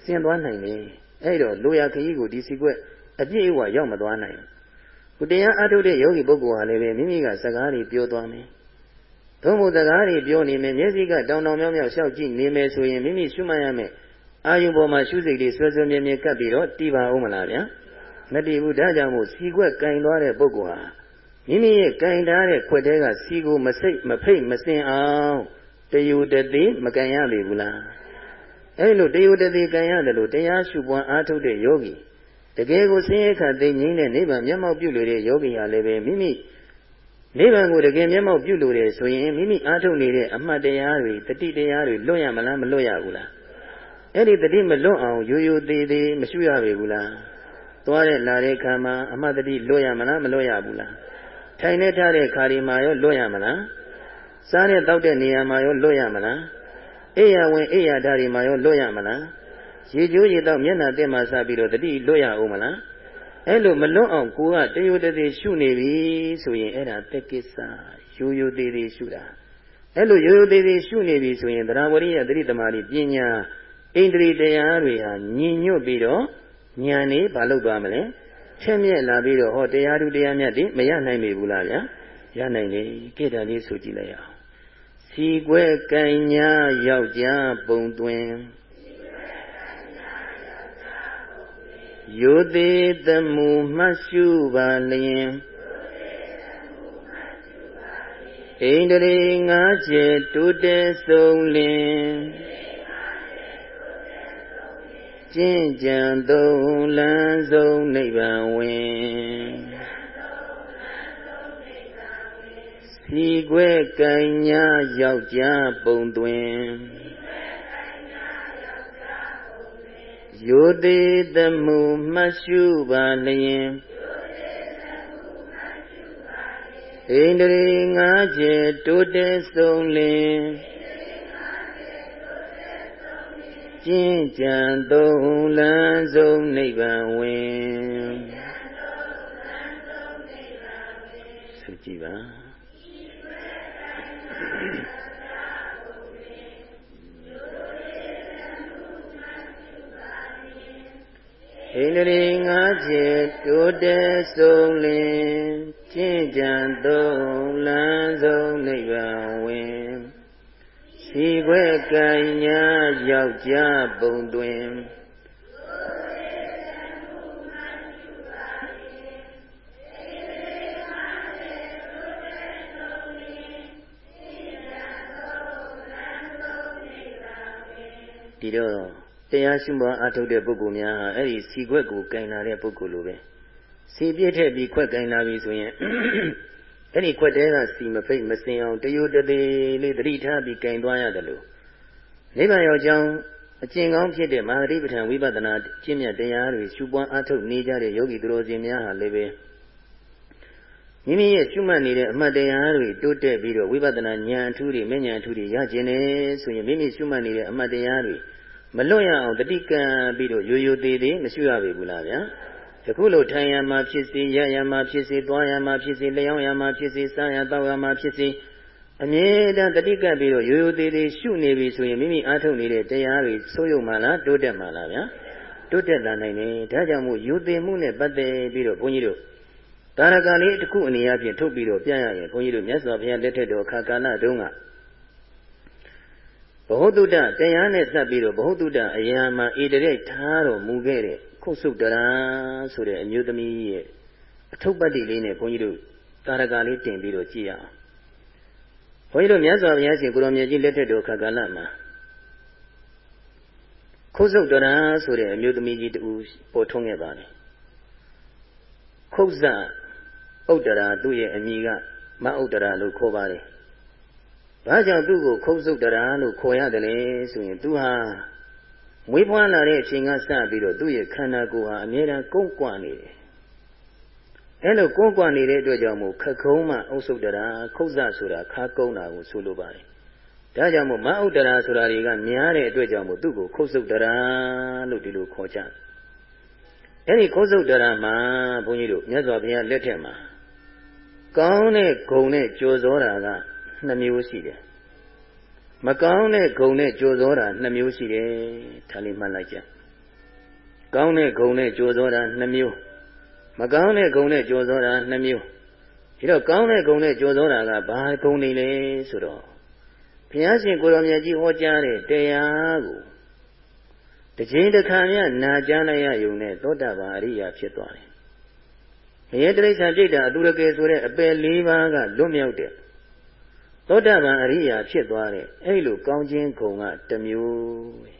စင်သွားနိုင်တယ်အဲ့တော့လိုရာခကြီးကိုဒီစီကွက်အပြည့်အဝရောက်မသွားနိုင်ဘူး တရားအထုတ်တဲ့ယောဂီပုဂ္ဂိုလ်ဟာလည်းပဲမိမိကစကားတွေပြောသွားမယ်သုံးဖို့စကားတွေပြောနေမယ်မျက်စိကတောင်တောင်မြောက်မြောက်ရှောက်ကြည့်နေမယ်ဆိုရင်မိမိရှုမှတ်ရမယ်အာယုပေါ်မှာရှုစိတ်တွေဆွဲဆွဲမြဲမြဲကပ်ပြီးတော့တည်ပါဦးမလားဗျာမတည်ဘူးဒါကြောင့်မို့စီကွက်ကင်သွားတဲ့ပုဂ္ဂိုလ်ဟာမိမိရဲ့ကင်ထားတဲ့ခွက်တဲကစီကိုမစိတ်မဖိတ်မစင်အောင်တယူတသိမကန်ရလေဘူးလားအဲ့လိုတယူတသိကန်ရတယ်လို့တရားရှုပွားအားထုတ်တဲ့ယောဂီ တကယ်ကိုဆင်းရဲခတ်သိငြိမ်းတဲ့နိဗ္ဗာန်မျက်မှောက်ပြုလို့တဲ့ယောဂီဟာလည်းပဲမိမိနိဗ္ဗာန်ကိုတကယ်မျက်မှောက်ပြုလို့တယ်ဆိုရင်မိမိအားထုတ်နေတဲ့အမှတ်တရားတွေတတိတရားတွေလွတ်ရမလားမလွတ်ရဘူးလားအဲ့ဒီတတိမလွတ်အောင်ရိုးရိုးသေးသေးမရှုရပေဘူးလားသွားတဲ့လာတဲ့ခါမှာအမှတ်တတိလွတ်ရမလားမလွတ်ရဘူးလားထိုင်နေထားတဲ့ခါဒီမှာရောလွတ်ရမလားစားတဲ့တောက်တဲ့နေရာမှာရောလွတ်ရမလားအိယာဝင်အိယာဓာတ်တွေမှာရောလွတ်ရမလား ရေကျိုးရေတော့မျက်နှာတက်မှစပြီးတော့တတိလွတ်ရအောင်မလားအဲ့လိုမလွတ်အောင်ကိုကတယိုတသေးရှုနေပြီဆိုရင်အဲ့ဒါတက်ကိစ္စရိုးရိုးသေးသေးရှုတာအဲ့လိုရိုးရိုးသေးသေးရှုနေပြီဆိုရင်သရဝရိယသတိသမารိပညာဣန္ဒြေတရားတွေဟာညီညွတ်ပြီးတော့ဉာဏ်နေဘာလုပ်သွားမလဲချက်မြက်လာပြီးတော့ဟောတရားသူတရားမြတ်တွေမရနိုင်ပြီဘူးလားဗျာရနိုင်တယ်ကိတ္တလေးဆိုကြည့်လိုက်အောင်ဈစီကွဲကံညာယောက်ျားပုံတွင် ယိုသေးသမှုမှတ်ရှုပါလျင်ဣန္ဒြေငါးချက်တိုးတက်ဆုံးလင်ကျင့်ကြံသုံးလန်းဆုံးနိဗ္ဗာန်ဝင်စီခွဲကံညာယောက်ျားပုံတွင် ယိုသေးသမှုမှတ်ရှုပါလျင်ဣန္ဒြေငါးချက်တိုးတက်ဆုံးလင်ကျင့်ကြံသုံးလန်းဆုံးနိဗ္ဗာန်ဝင်ဆုကြည်ပါ ဣန္ဒြေငါးချက်တိုးတက်ဆုံးလင်ကျင့်ကြံသုံးလန်းဆုံးနိဗ္ဗာန်ဝင်စီခွဲကံညာယောက်ျားပုံတွင်ဒီတော့ တရားရှုမှအထုတ်တဲ့ပုဂ္ဂိုလ်များဟာအဲ့ဒီစီခွက်ကိုကင်လာတဲ့ပုဂ္ဂိုလ်လိုပဲစီပြည့်ထည့်ပြီးခွက်ကင်လာပြီဆိုရင်အဲ့ဒီခွက်တဲကစီမဖိတ်မစင်အောင်တယိုတသေးလေးသတိထားပြီးကင်သွားရတယ်လို့နိဗ္ဗာန်ရောက်ကြောင်းအကျင့်ကောင်းဖြစ်တဲ့မဟာတိပဋ္ဌာန်ဝိပဿနာကျင့်မြတ်တရားတွေရှုပွားအထုတ်နေကြတဲ့ယောဂီသူတော်စင်များဟာလည်းပဲမိမိရဲ့ရှုမှတ်နေတဲ့အမှတ်တရားတွေတိုးတက်ပြီးတော့ဝိပဿနာဉာဏ်အထူးတွေမဉဏ်အထူးတွေရကျင်နေဆိုရင်မိမိရှုမှတ်နေတဲ့အမှတ်တရားတွေ မလွတ်ရအောင်တတိကံပြီးတော့ရိုးရိုးသေးသေးမရှိရပေဘူးလားဗျာတခုလိုထိုင်ရမှာဖြစ်စေရရမှာဖြစ်စေသွားရမှာဖြစ်စေလျောင်းရမှာဖြစ်စေစားရတောက်ရမှာဖြစ်စေအမြဲတမ်းတတိကပ်ပြီးတော့ရိုးရိုးသေးသေးရှုနေပြီဆိုရင်မိမိအားထုတ်နေတဲ့တရားတွေစိုးရုံမှလားတိုးတက်မှလားဗျာတိုးတက်လာနိုင်တယ်ဒါကြောင့်မို့ယူသေးမှုနဲ့ပတ်သက်ပြီးတော့ဘုန်းကြီးတို့တာရကလေးတစ်ခုအနေအချင်းထုတ်ပြီးတော့ပြရရင်ဘုန်းကြီးတို့မြတ်စွာဘုရားလက်ထက်တော်အခါကာလတုန်းက ဘဟုတုတ္တတရားနဲ့စပ်ပြီးတော့ဘဟုတုတ္တအရာမှာဣတရိတ်ထားတော်မူခဲ့တဲ့ခုတ်ဆုတ်တရာဆိုတဲ့အမျိုးသမီးရဲ့အထုပ်ပတ်တိလေးနဲ့ဘုန်းကြီးတို့တာရကလေးတင်ပြီးတော့ကြည့်ရအောင်ဘုန်းကြီးတို့မြတ်စွာဘုရားရှင်ကိုရောင်မြတ်ကြီးလက်ထက်တော်ခါကာလမှာခုတ်ဆုတ်တရာဆိုတဲ့အမျိုးသမီးကြီးတူပေါ်ထွန်းခဲ့ပါတယ်ခုတ်ဇဥတ္တရာသူ့ရဲ့အမည်ကမဥတ္တရာလို့ခေါ်ပါတယ် ဘာကြောင့်သူ့ကိုခုတ်ဆုပ်တရာလို့ခေါ်ရတယ်လဲဆိုရင်သူဟာမွေးဖွားလာတဲ့အချိန်ကစပြီးတော့သူ့ရဲ့ခန္ဓာကိုယ်ဟာအမြဲတမ်းကုန်းကွနေတယ်။အဲလိုကုန်းကွနေတဲ့အတွက်ကြောင့်မို့ခကုံးမှအုပ်ဆုပ်တရာခုတ်ဆဆိုတာခါကုန်းတာကိုဆိုလိုပါတယ်။ဒါကြောင့်မို့မအုပ်တရာဆိုတာတွေကများတဲ့အတွက်ကြောင့်မို့သူ့ကိုခုတ်ဆုပ်တရာလို့ဒီလိုခေါ်ကြတယ်။အဲဒီခုတ်ဆုပ်တရာမှာဘုန်းကြီးတို့မြတ်စွာဘုရားလက်ထက်မှာကောင်းတဲ့ဂုံနဲ့ကြိုးစောတာက နှစ်မျိုးရှိတယ်မကောင်းတဲ့ဂုံနဲ့ကြိုးစောတာနှစ်မျိုးရှိတယ်ဒါလေးမှတ်လိုက်ကြကောင်းတဲ့ဂုံနဲ့ကြိုးစောတာနှစ်မျိုးမကောင်းတဲ့ဂုံနဲ့ကြိုးစောတာနှစ်မျိုးဒီတော့ကောင်းတဲ့ဂုံနဲ့ကြိုးစောတာကဘာဂုံနေလဲဆိုတော့ဘုရားရှင်ကိုရောင်မြတ်ကြီးဟောကြားတဲ့တရားကိုတစ်ချိန်တစ်ခါမြနာကြားလိုက်ရယုံနဲ့သောတာပန်အရိယာဖြစ်သွားတယ်။ဘုရားတိရစ္ဆာန်ပြိတ္တာအတုရကေဆိုတဲ့အပယ်၄ပါးကလွတ်မြောက်တဲ့ သောတာပန်အရိယာဖြစ်သွားတဲ့အဲ့လိုကောင်းခြင်းဂုံကတစ်မျိုး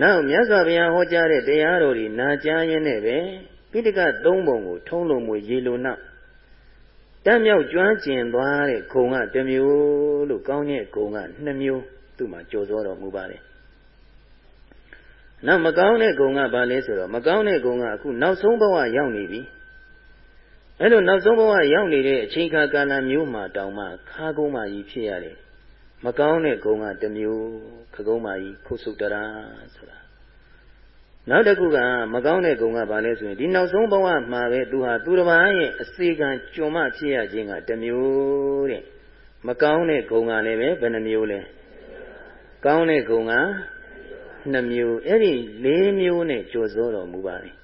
နောက်မြတ်စွာဘုရားဟောကြားတဲ့တရားတော်တွေနာကြားရင်းနဲ့ပဲပိဋကသုံးပုံကို ထုံးလုံးမွေရေလိုနောက်တမ်းမြောက်ကျွမ်းကျင်သွားတဲ့ဂုံကတစ်မျိုးလို့ကောင်းတဲ့ဂုံကနှစ်မျိုးသူ့မှာကြော်စောတော်မူပါတယ်နောက်မကောင်းတဲ့ဂုံကဘာလဲဆိုတော့မကောင်းတဲ့ဂုံကအခုနောက်ဆုံးဘဝရောက်နေပြီ အဲ့လိုနောက်ဆုံးဘဝရောက်နေတဲ့အချိန်ခါကာလမျိုးမှာတောင်မှခါကုန်းမာကြီးဖြစ်ရတယ်မကောင်းတဲ့ဂုံကတစ်မျိုးခကုန်းမာကြီးခုတ်ဆုတ်တရာဆိုတာနောက်တစ်ခုကမကောင်းတဲ့ဂုံကဘာလဲဆိုရင်ဒီနောက်ဆုံးဘဝမှာပဲသူဟာသူတစ်ပါးရဲ့အစေကံကြုံမှဖြစ်ရခြင်းကတစ်မျိုးတဲ့မကောင်းတဲ့ဂုံကလည်းပဲဘယ်နှမျိုးလဲကောင်းတဲ့ဂုံကနှစ်မျိုးအဲ့ဒီ၄မျိုးနဲ့ကြိုစိုးတော်မူပါတယ်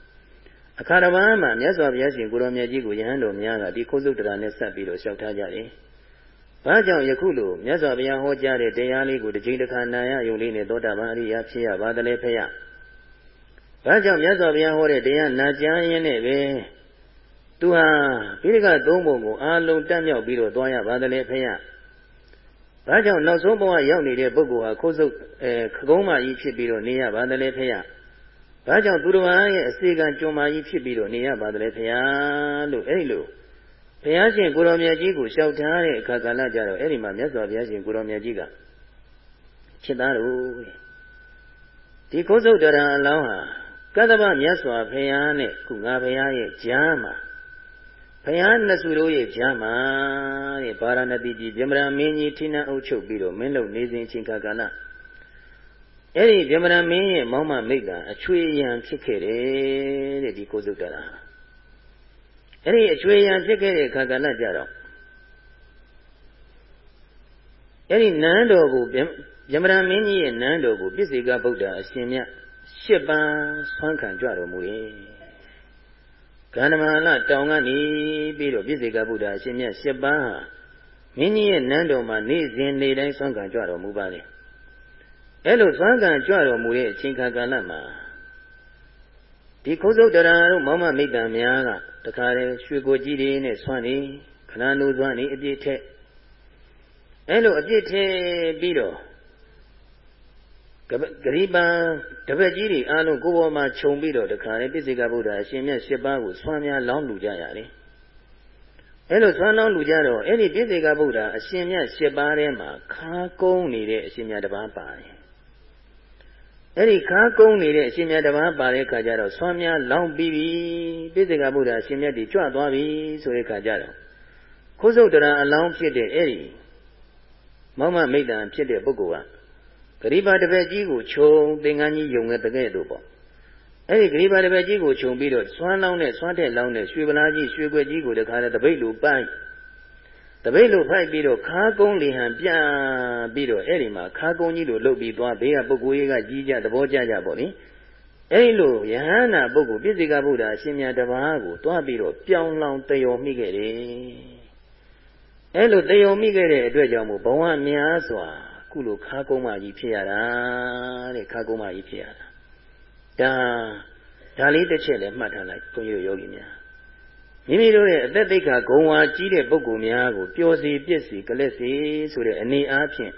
အခါတစ်ပါးမှာမြတ်စွာဘုရားရှင်ကိုရောင်မြတ်ကြီးကိုယဟန်တော်များကဒီခိုးစုတ်တရာနဲ့ဆက်ပြီးတော့လျှောက်ထားကြတယ်။ဘဘာကြောင့်ယခုလိုမြတ်စွာဘုရားဟောကြားတဲ့တရားလေးကိုတစ်ချိန်တစ်ခါနာရယုံလေးနဲ့သောတာပန်အရိယာဖြစ်ရပါသလဲဖေယ။ဘာကြောင့်မြတ်စွာဘုရားဟောတဲ့တရားနာကြားရင်းနဲ့ပဲသူဟာပိဋကသုံးပုံကိုအာလုံးတတ်မြောက်ပြီးတော့သွားရပါသလဲဖေယ။ဘာကြောင့်နောက်ဆုံးဘဝရောက်နေတဲ့ပုဂ္ဂိုလ်ဟာခိုးစုပ်အဲခကုံးမကြီးဖြစ်ပြီးတော့နေရပါသလဲဖေယ။ ဘာကြောင့်သူတော်ရဲ့အစီကံကြုံမာကြီးဖြစ်ပြီးတော့နေရပါသလဲဖေယလို့အဲ့လိုဘုရားရှင်ကိုရောင်မြတ်ကြီးကိုလျှောက်ထားတဲ့အခါကာလကြတော့အဲ့ဒီမှာမြတ်စွာဘုရားရှင်ကိုရောင်မြတ်ကြီးကချစ်သားတို့ဒီကုသုတ္တရံအလောင်းဟာကသဗ္ဗမြတ်စွာဘုရားနဲ့ခုငါဘုရားရဲ့ကြားမှာဘုရားနှစ်စုတို့ရဲ့ကြားမှာတဲ့ဗာရာဏသီပြည်ဗြဟ္မဏမင်းကြီးထိနှံအုပ်ချုပ်ပြီးတော့မင်းလုံနေစဉ်ချိန်ခါကာလ အဲ့ဒီဗြဟ္မဏမင်းရဲ့မောင်းမမိတ်ကအချွေရန်ဖြစ်ခဲ့တယ်တဲ့ဒီကုသုတ္တရံအဲ့ဒီအချွေရန်ဖြစ်ခဲ့တဲ့ခါကာလကြတော့အဲ့ဒီနန်းတော်ကိုယမရမင်းကြီးရဲ့နန်းတော်ကိုပြစ္ဆေကဗုဒ္ဓအရှင်မြတ်ရှစ်ပန်းဆွမ်းခံကြတော်မူ၏ကန္ဓမာလတောင်ကနေပြီးတော့ပြစ္ဆေကဗုဒ္ဓအရှင်မြတ်ရှစ်ပန်းဟာမင်းကြီးရဲ့နန်းတော်မှာနေ့စဉ်နေ့တိုင်းဆွမ်းခံကြတော်မူပါလေ အဲ့လိုဆွမ်းခံကြတော်မူတဲ့အချိန်ခါကာလမှာဒီခုသုတ်တရာတို့မောင်မမိတ်တံများကတခါတည်းရွှေကိုကြီးတွေနဲ့ဆွမ်းနေခဏနိုးဆွမ်းနေအပြည့်ထက်အဲ့လိုအပြည့်ထည့်ပြီးတော့ဂရိပံတပည့်ကြီးတွေအားလုံးကိုယ်ပေါ်မှာခြုံပြီးတော့တခါလေပြစ္ဆေကဗုဒ္ဓအရှင်မြတ်၈ပါးကိုဆွမ်းများလောင်းလူကြရတယ်အဲ့လိုဆွမ်းလောင်းလူကြတော့အဲ့ဒီပြစ္ဆေကဗုဒ္ဓအရှင်မြတ်၈ပါးထဲမှာခါကုန်းနေတဲ့အရှင်မြတ်တစ်ပါးပါတယ် အဲ့ဒီခါကုန်းနေတဲ့အရှင်မြတ်တစ်ပါးပါတဲ့ခါကျတော့ဆွမ်းများလောင်းပြီးပြီပြစ္ဆေကဗုဒ္ဓအရှင်မြတ်တွေကြွသွားပြီဆိုတဲ့ခါကျတော့ခိုးစုတ်တရံအလောင်းဖြစ်တဲ့အဲ့ဒီမောင်မမိတ်တံဖြစ်တဲ့ပုဂ္ဂိုလ်ကဂရိပါတပည့်ကြီးကိုခြုံသင်္ကန်းကြီးယုံငယ်တကဲ့သို့ပေါ့အဲ့ဒီဂရိပါတပည့်ကြီးကိုခြုံပြီးတော့ဆွမ်းလောင်းနဲ့ဆွမ်းထက်လောင်းနဲ့ရွှေပလားကြီးရွှေခွက်ကြီးကိုတခါတည်းတပိတ်လိုပိုက် တပိတ်လိုဖိုက်ပြီးတော့ခါကုန်းလီဟန်ပြပြီးတော့အဲ့ဒီမှာခါကုန်းကြီးလိုလှုပ်ပြီးသွားဘေးကပုဂ္ဂိုလ်ကြီးကကြီးကြသဘောကျကြပေါ့လေအဲ့လိုယဟန္တာပုဂ္ဂိုလ်ပြည့်စေကဗုဒ္ဓအရှင်မြတ်တပါးကိုတွားပြီးတော့ပြောင်းလောင်တယောမိခဲ့တယ်အဲ့လိုတယုံမိခဲ့တဲ့အတွက်ကြောင့်မို့ဘဝများစွာခုလိုခါကုန်းမကြီးဖြစ်ရတာတဲ့ခါကုန်းမကြီးဖြစ်ရတာဒါဒါလေးတစ်ချက်လည်းမှတ်ထားလိုက်ဘုန်းကြီးတို့ယောဂီများ မိမိတို့ရဲ့အသက်သိက္ခာဂုံဝါကြီးတဲ့ပုဂ္ဂိုလ်များကိုပျော်စီပြည့်စီကလက်စီဆိုတဲ့အနေအားဖြင့်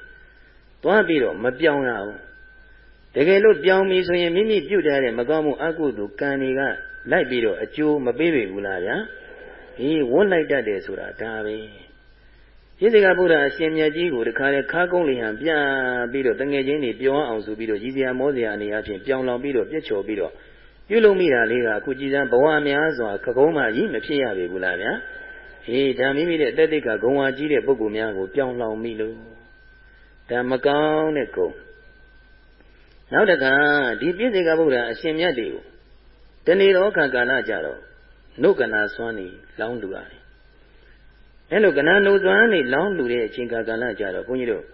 သွားပြီးတော့မပြောင်းရဘူးတကယ်လို့ပြောင်းပြီဆိုရင်မိမိပြုတ်ထားတဲ့မကောင်းမှုအကုသိုလ်ကံတွေကလိုက်ပြီးတော့အကျိုးမပေးပေဘူးလားဗျာဒီဝတ်လိုက်တတ်တယ်ဆိုတာဒါပဲရည်စကဗုဒ္ဓအရှင်မြတ်ကြီးကိုတခါလေခါကုန်းလျံပြပြီးတော့တငယ်ချင်းတွေပြောအောင်ဆိုပြီးတော့ရည်စရာမောစရာအနေအချင်းပြောင်းလောင်ပြီးတော့ပြစ်ချော်ပြီးတော့ ပြုလုပ်မိတာလေးကအခုကြည်စံဘဝများစွာခကုံးမှကြီးမဖြစ်ရပေဘူးလားဗျာဟေးဒါမိမိတဲ့အသက်တိတ်ကဂုံဝါကြီးတဲ့ပုဂ္ဂိုလ်များကိုပြောင်းလောင်မိလို့ဒါမကောင်းတဲ့ဂုံနောက်တကဒီပြည့်စေကဗုဒ္ဓအရှင်မြတ်တွေကိုတဏီရောခကာလကြတော့နှုတ်ကနာစွမ်းနေလောင်းလူရတယ်အဲ့လိုကဏ္ဍနှုတ်သွမ်းနေလောင်းလူတဲ့အချိန်ကာလကြတော့ဘုန်းကြီးတို့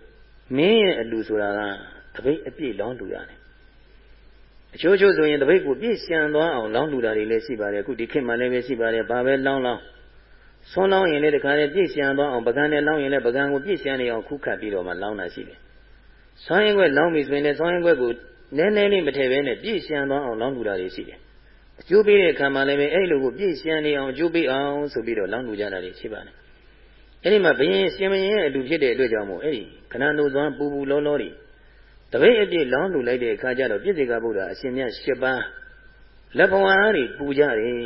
မင်းရဲ့အလူဆိုတာကတပိတ်အပြည့်လောင်းလူရတယ် အချို့ချို့ဆိုရင်တပိတ်ကိုပြည့်ရှံသွားအောင်လောင်းလူတာတွေလည်းရှိပါတယ်အခုဒီခေတ်မှာလည်းပဲရှိပါတယ်ဘာပဲလောင်းလောင်းဆွန်းလောင်းရင်လည်းတခါလေပြည့်ရှံသွားအောင်ပကံနဲ့လောင်းရင်လည်းပကံကိုပြည့်ရှံနေအောင်ခုခတ်ပြီးတော့မှလောင်းတာရှိတယ်ဆွမ်းရင်ခွက်လောင်းပြီဆိုရင်လည်းဆွမ်းရင်ခွက်ကိုနည်းနည်းလေးမထည့်ဘဲနဲ့ပြည့်ရှံသွားအောင်လောင်းလူတာတွေရှိတယ်အကျိုးပေးတဲ့အခါမှာလည်းပဲအဲ့လိုကိုပြည့်ရှံနေအောင်အကျိုးပေးအောင်ဆိုပြီးတော့လောင်းလူကြတာတွေရှိပါတယ်အဲ့ဒီမှာဘယင်ရှင်မင်းရဲ့အတူဖြစ်တဲ့အတွက်ကြောင့်မို့အဲ့ဒီခဏနိုးသွမ်းပူပူလောလောတွေ တပိတ်အပြည့်လောင်းလူလိုက်တဲ့အခါကျတော့ပြည့်စေကဗုဒ္ဓအရှင်မြတ်၈ပါးလက်ပဝါးတွေပူကြတယ်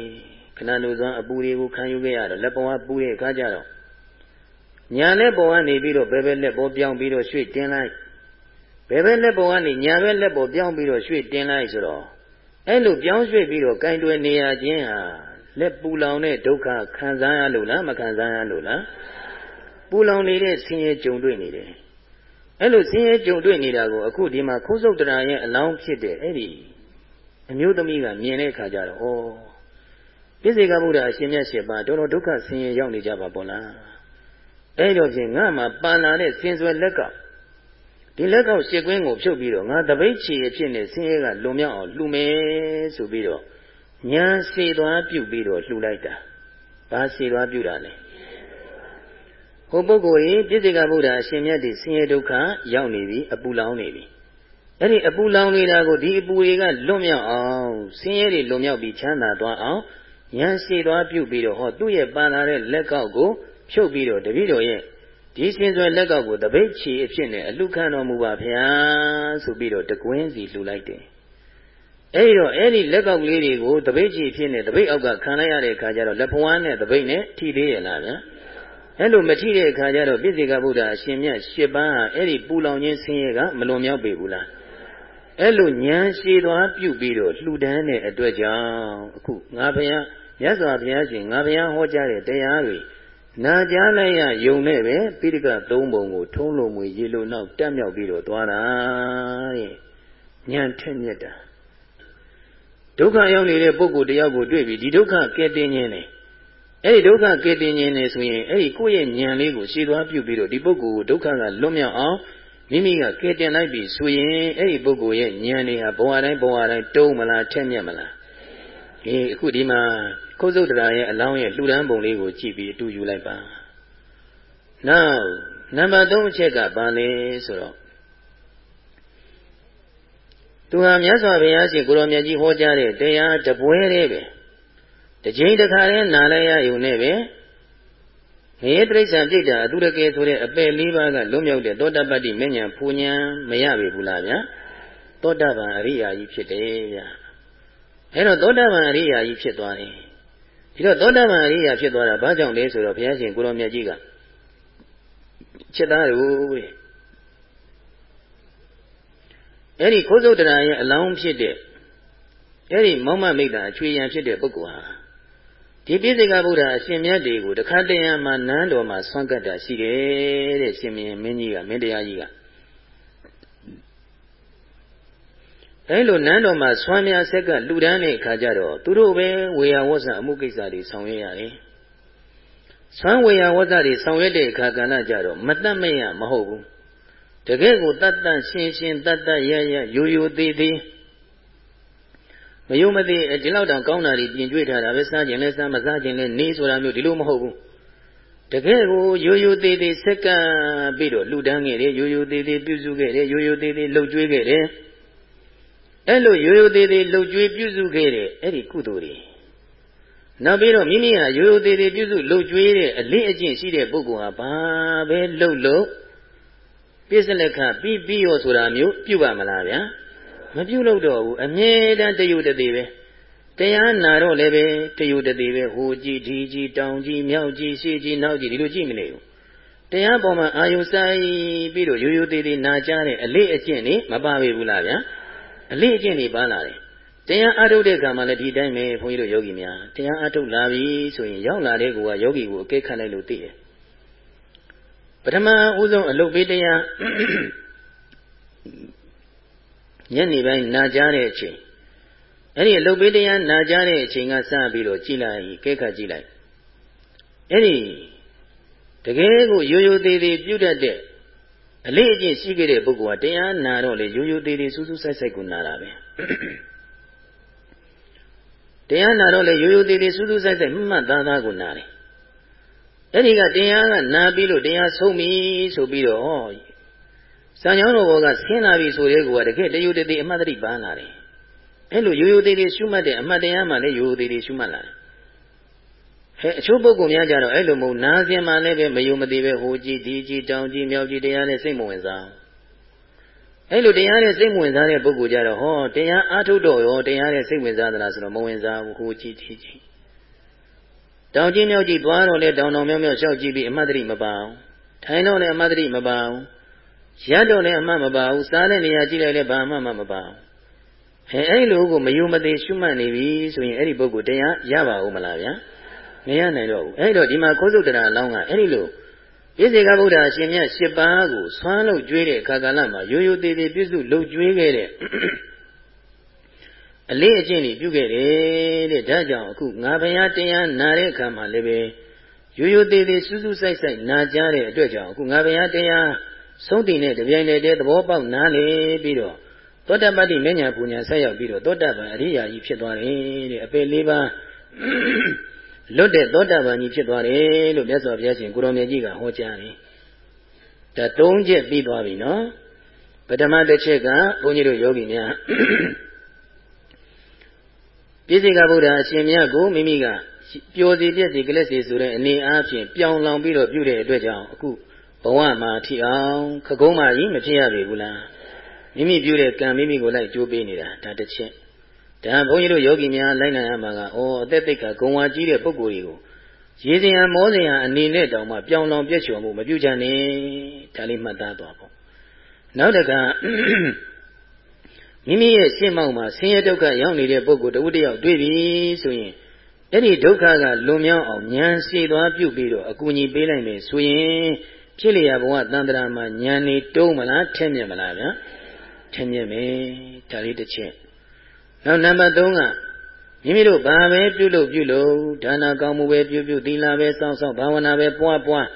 ခဏနိုးသွမ်းအပူတွေကိုခံယူခဲ့ရတော့လက်ပဝါးပူတဲ့အခါကျတော့ညာလက်ပေါ်ကနေပြီးတော့ဘယ်ဘက်လက်ပေါ်ပြောင်းပြီးတော့ရွှေ့တင်လိုက်ဘယ်ဘက်လက်ပေါ်ကနေညာဘက်လက်ပေါ်ပြောင်းပြီးတော့ရွှေ့တင်လိုက်ဆိုတော့အဲ့လိုပြောင်းရွှေ့ပြီးတော့ကင်တွယ်နေရခြင်းဟာလက်ပူလောင်တဲ့ဒုက္ခခံစားရလို့လားမခံစားရလို့လားပူလောင်နေတဲ့ဆင်းရဲကြုံတွေ့နေတယ် အဲ့လိုဆင်းရဲကြုံတွေ့နေတာကိုအခုဒီမှာခိုးစုပ်တရာရဲ့အလောင်းဖြစ်တဲ့အဲ့ဒီအမျိုးသမီးကမြင်တဲ့အခါကျတော့ဩပြည့်စေကဗုဒ္ဓအရှင်မြတ်ရှင်ပါတော်တော်ဒုက္ခဆင်းရဲရောက်နေကြပါပေါ့လားအဲ့တော့ဖြင့်ငါမှပန်လာတဲ့ဆင်းဆွဲလက်ကဒီလက်ကောက်ရှစ်ကွင်းကိုဖြုတ်ပြီးတော့ငါတပိတ်ချီအဖြစ်နဲ့ဆင်းရဲကလွန်မြောက်အောင်လှူမယ်ဆိုပြီးတော့ညာစေသွားပြုတ်ပြီးတော့လှူလိုက်တာဘာစေသွားပြုတ်တာလဲ ဟိုပုဂ္ဂိုလ်ကြီးပြည့်စေကဗုဒ္ဓအရှင်မြတ်ဒီဆင်းရဲဒုက္ခရောက်နေပြီအပူလောင်နေပြီအဲ့ဒီအပူလောင်နေတာကိုဒီအပူတွေကလွတ်မြောက်အောင်ဆင်းရဲတွေလွတ်မြောက်ပြီးချမ်းသာသွားအောင်ဉာဏ်ရှိသွားပြုပြီးတော့ဟောသူ့ရဲ့ပန်လာတဲ့လက်ကောက်ကိုဖြုတ်ပြီးတော့တပည့်တော်ရဲ့ဒီစင်စွဲလက်ကောက်ကိုတပိတ်ချီအဖြစ်နဲ့အလှခံတော်မူပါဗျာဆိုပြီးတော့တကွင်းစီလှူလိုက်တယ်အဲ့တော့အဲ့ဒီလက်ကောက်ကလေးတွေကိုတပိတ်ချီဖြစ်နေတပိတ်အောက်ကခံလိုက်ရတဲ့အခါကျတော့လက်ဖွားနဲ့တပိတ်နဲ့ထိသေးရလားဗျာ အဲ့လိုမထိတဲ့အခါကျတော့ပြည့်စေကဗုဒ္ဓအရှင်မြတ်ရှစ်ပန်းဟာအဲ့ဒီပူလောင်ခြင်းဆင်းရဲကမလွန်မြောက်ပေဘူးလားအဲ့လိုဉာဏ်ရှိသွားပြုပြီးတော့လှူဒန်းတဲ့အတွက်ကြောင့်အခုငါဘုရားမြတ်စွာဘုရားရှင်ငါဘုရားဟောကြားတဲ့တရားတွေနာကြားလိုက်ရယုံနဲ့ပဲပိဋကသုံးပုံကို ထုံးလုံးမွေရေလိုနောက်တက်မြောက်ပြီးတော့သွားတာတဲ့ဉာဏ်ထက်မြက်တာဒုက္ခရောက်နေတဲ့ပုဂ္ဂိုလ်တယောက်ကိုတွေ့ပြီးဒီဒုက္ခကဲတင်ခြင်းနဲ့ အဲ့ဒီဒုက္ခကဲတင်ခြင်းနဲ့ဆိုရင်အဲ့ဒီကိုယ့်ရဲ့ဉာဏ်လေးကိုရှည်သွားပြုပြီးတော့ဒီပုဂ္ဂိုလ်ကိုဒုက္ခကလွတ်မြောက်အောင်မိမိကကဲတင်လိုက်ပြီဆိုရင်အဲ့ဒီပုဂ္ဂိုလ်ရဲ့ဉာဏ်တွေဟာဘဝတိုင်းဘဝတိုင်းတုံးမလားထက်မြက်မလားအေးအခုဒီမှာခုတ်စုတ်တရာရဲ့အလောင်းရဲ့လှူဒန်းပုံလေးကိုကြည့်ပြီးအတူယူလိုက်ပါနောက်နံပါတ်3အချက်ကဘာလဲဆိုတော့သူဟာမြတ်စွာဘုရားရှင်ကိုရောမြတ်ကြီးဟောကြားတဲ့တရားတပွဲတည်းပဲ တစ်ချိန်တစ်ခါတည်းနားလဲရယုံနဲ့ပဲငရေတိရစ္ဆာန်ပြိတ္တာအတုရကေဆိုတဲ့အပယ်လေးပါးကလွတ်မြောက်တဲ့သောတပတ္တိမဉ္ဇဉ်ဖူညာမရပြီဘူးလားဗျာသောတပန်အရိယာကြီးဖြစ်တယ်ဗျာအဲ့တော့သောတပန်အရိယာကြီးဖြစ်သွားတယ်ဒီတော့သောတပန်အရိယာဖြစ်သွားတာဘာကြောင့်လဲဆိုတော့ဘုရားရှင်ကိုရောမြတ်ကြီးကချက်သားတို့တဲ့အဲ့ဒီခိုးစုတ်တရာရဲ့အလောင်းဖြစ်တဲ့အဲ့ဒီမောင်မမိတ်တာအချွေရန်ဖြစ်တဲ့ပုဂ္ဂိုလ်ဟာ ဒီပြည့်စေကဗုဒ္ဓအရှင်မြတ်တွေကိုတခါတရံမှာနန်းတော်မှာဆွမ်းကတ်တာရှိတယ်တဲ့ရှင်မင်းမင်းကြီးကမင်းတရားကြီးကအဲလိုနန်းတော်မှာဆွမ်းများဆက်ကလူဒန်းတဲ့အခါကျတော့သူတို့ပဲဝေယဝဇ္ဇအမှုကိစ္စတွေဆောင်ရွက်ရတယ်ဆွမ်းဝေယဝဇ္ဇတွေဆောင်ရွက်တဲ့အခါကဏ္ဍကြတော့မတတ်မရမဟုတ်ဘူးတကယ်ကိုတတ်တတ်ရှင်းရှင်းတတ်တတ်ရရရိုးရိုးသေးသေး မယုံမသိဒီလောက်တောင်ကောင်းတာတွေပြင်ကျွေးထားတာပဲစားခြင်းလဲစားမစားခြင်းလဲနေဆိုတာမျိုးဒီလိုမဟုတ်ဘူးတကယ်ကိုရိုးရိုးသေးသေးစက္ကန့်ပြီးတော့လှူဒန်းခဲ့တယ်ရိုးရိုးသေးသေးပြုစုခဲ့တယ်ရိုးရိုးသေးသေးလှုပ်ကျွေးခဲ့တယ်အဲ့လိုရိုးရိုးသေးသေးလှုပ်ကျွေးပြုစုခဲ့တဲ့အဲ့ဒီကုသိုလ်တွေနောက်ပြီးတော့မိမိဟာရိုးရိုးသေးသေးပြုစုလှုပ်ကျွေးတဲ့အလင်းအကျင့်ရှိတဲ့ပုဂ္ဂိုလ်ဟာဘာပဲလှုပ်လို့ပြည့်စလက်ခပြီးပြီးရောဆိုတာမျိုးပြုပါမလားဗျာ မပြုလုပ်တော့ဘူးအမြဲတမ်းတယုတသေးပဲတရားနာတော့လည်းပဲတယုတသေးပဲဟိုကြည့်ဒီကြည့်တောင်ကြည့်မြောက်ကြည့်ရှေ့ကြည့်နောက်ကြည့်ဒီလိုကြည့်မနေဘူးတရားပေါ်မှာအာယုဆိုင်ပြီးတော့ရိုးရိုးသေးသေးနာကြတဲ့အလေးအကျင့်နေမပါပေဘူးလားဗျာအလေးအကျင့်တွေပါလာတယ်တရားအထုတ်တဲ့အခါမှာလည်းဒီတိုင်းပဲဘုန်းကြီးတို့ယောဂီများတရားအထုတ်လာပြီဆိုရင်ရောက်လာတဲ့ကူကယောဂီကိုအကဲခတ်လိုက်လို့သိတယ်ပထမဦးဆုံးအလုတ်ပေးတရား ညနေပိုင်းနာကြားတဲ့အချိန်အဲ့ဒီအလုတ်ပေးတရားနာကြားတဲ့အချိန်ကစပြီးတော့ကြည်လိုက်ကဲခတ်ကြည့်လိုက်အဲ့ဒီတကယ်ကိုရိုးရိုးသေးသေးပြုတ်တတ်တဲ့အလေးအကျင့်ရှိခဲ့တဲ့ပုဂ္ဂိုလ်ကတရားနာတော့လေရိုးရိုးသေးသေးစူးစူးဆိုင်ဆိုင်ကိုနာတာပဲတရားနာတော့လေရိုးရိုးသေးသေးစူးစူးဆိုင်ဆိုင်မှတ်သားသားကိုနာတယ်အဲ့ဒီကတရားကနာပြီးလို့တရားဆုံးပြီဆိုပြီးတော့ စံကြောင်းတော်ဘောကဆင်းလာပြီဆိုတဲ့ကူကတကယ်တယုတတိအမှတ်တတိပန်းလာတယ်အဲ့လိုရိုးရိုးသေးသေးရှုမှတ်တဲ့အမှတ်တရားမှလည်းရိုးရိုးသေးသေးရှုမှတ်လာတယ်ဟဲ့အချို့ပုဂ္ဂိုလ်များကြတော့အဲ့လိုမဟုတ်နာစင်မှလည်းပဲမယုံမသိပဲဟိုကြည့်ဒီကြည့်တောင်ကြည့်မြောက်ကြည့်တရားနဲ့စိတ်မဝင်စားအဲ့လိုတရားနဲ့စိတ်ဝင်စားတဲ့ပုဂ္ဂိုလ်ကြတော့ဟောတရားအားထုတ်တော့ရောတရားနဲ့စိတ်ဝင်စားသလားဆိုတော့မဝင်စားဘူးဟိုကြည့်ဒီကြည့်တောင်ကြည့်မြောက်ကြည့်သွားတော့လေတောင်တောင်မြောက်မြောက်လျှောက်ကြည့်ပြီးအမှတ်တရမပါဘူးထိုင်တော့လည်းအမှတ်တရမပါဘူး ရတော့လည်းအမှတ်မပါဘူးစားတဲ့နေရာကြည့်လိုက်လည်းဘာမှမပါဘူးအဲအဲ့လိုကိုမယုံမသိရှုမှတ်နေပြီဆိုရင်အဲ့ဒီပုဂ္ဂိုလ်တရားရပါဦးမလားဗျာမရနိုင်တော့ဘူးအဲ့တော့ဒီမှာခိုးစုတ်တရားအလောင်းကအဲ့ဒီလိုပြည့်စေကဗုဒ္ဓအရှင်မြတ်၈ပါးကိုဆွမ်းလို့ကျွေးတဲ့အခါကာလမှာရိုးရိုးသေးသေးပြည့်စုလှုပ်ကျွေးခဲ့တဲ့အလေးအကျင့်တွေပြုခဲ့တယ်တဲ့ဒါကြောင့်အခုငါဘုရားတရားနာတဲ့အခါမှာလည်းပဲရိုးရိုးသေးသေးစူးစူးဆိုင်ဆိုင်နာကြတဲ့အတွက်ကြောင့်အခုငါဘုရားတရား ဆုံးတည်တဲ့တပြိုင်တည်းသဘောပေါက်နားလေပြီးတော့သောတပတ္တိမဉ္ဇဏ်ပူညာဆက်ရောက်ပြီးတော့သောတပန်အရိယာကြီးဖြစ်သွားတယ်တဲ့အပေလေးပါးလွတ်တဲ့သောတာပန်ကြီးဖြစ်သွားတယ်လို့မြတ်စွာဘုရားရှင်ကိုရောင်မြတ်ကြီးကဟောကြားတယ်ဒါသုံးချက်ပြီးသွားပြီနော်ပထမတစ်ချက်ကဘုန်းကြီးတို့ယောဂီများပြည့်စုံကဗုဒ္ဓအရှင်မြတ်ကိုမိမိကပျော်စီပြည့်စီကလစ်စီဆိုတဲ့အနေအားဖြင့်ပြောင်းလောင်ပြီးတော့ပြုတဲ့အတွက်ကြောင့်အခု ဘဝမှာထီအောင်ခကုံးမကြီးမဖြစ်ရပြီဘူးလားမိမိပြုတဲ့ကံမိမိကိုလိုက်ကြိုးပေးနေတာဒါတစ်ချက်ဒါဘုန်းကြီးတို့ယောဂီများလိုက်နိုင်ရမှာကဩအသက်သိက္ခာဂုံဝါကြီးတဲ့ပုဂ္ဂိုလ်တွေကိုရေစင်ရမောစင်ရအနေနဲ့တောင်မှပြောင်းလောင်ပြည့်စုံမှုမပြုကြနဲ့ဒါလေးမှတ်သားသွားပေါ့နောက်တကမိမိရဲ့ရှင်းမောက်မှာဆင်းရဲဒုက္ခရောက်နေတဲ့ပုဂ္ဂိုလ်တဝတ္တယောက်တွေ့ပြီဆိုရင်အဲ့ဒီဒုက္ခကလွန်မြောက်အောင်ဉာဏ်ရှိသွားပြုပြီးတော့အကူအညီပေးလိုက်မယ်ဆိုရင် ဖြစ်လျာဘဝတန်တရာမှာဉာဏ်နေတုံးမလားထက်မြက်မလားဗျာထက်မြက်မယ်ဒါလေးတစ်ချက်နောက်နံပါတ်3ကမိမိတို့ဘာပဲပြုလို့ပြုလို့ဒါနာကောင်းမှုပဲပြုပြုသီလပဲစောင့်စောင့်ဘာဝနာပဲပွားပွား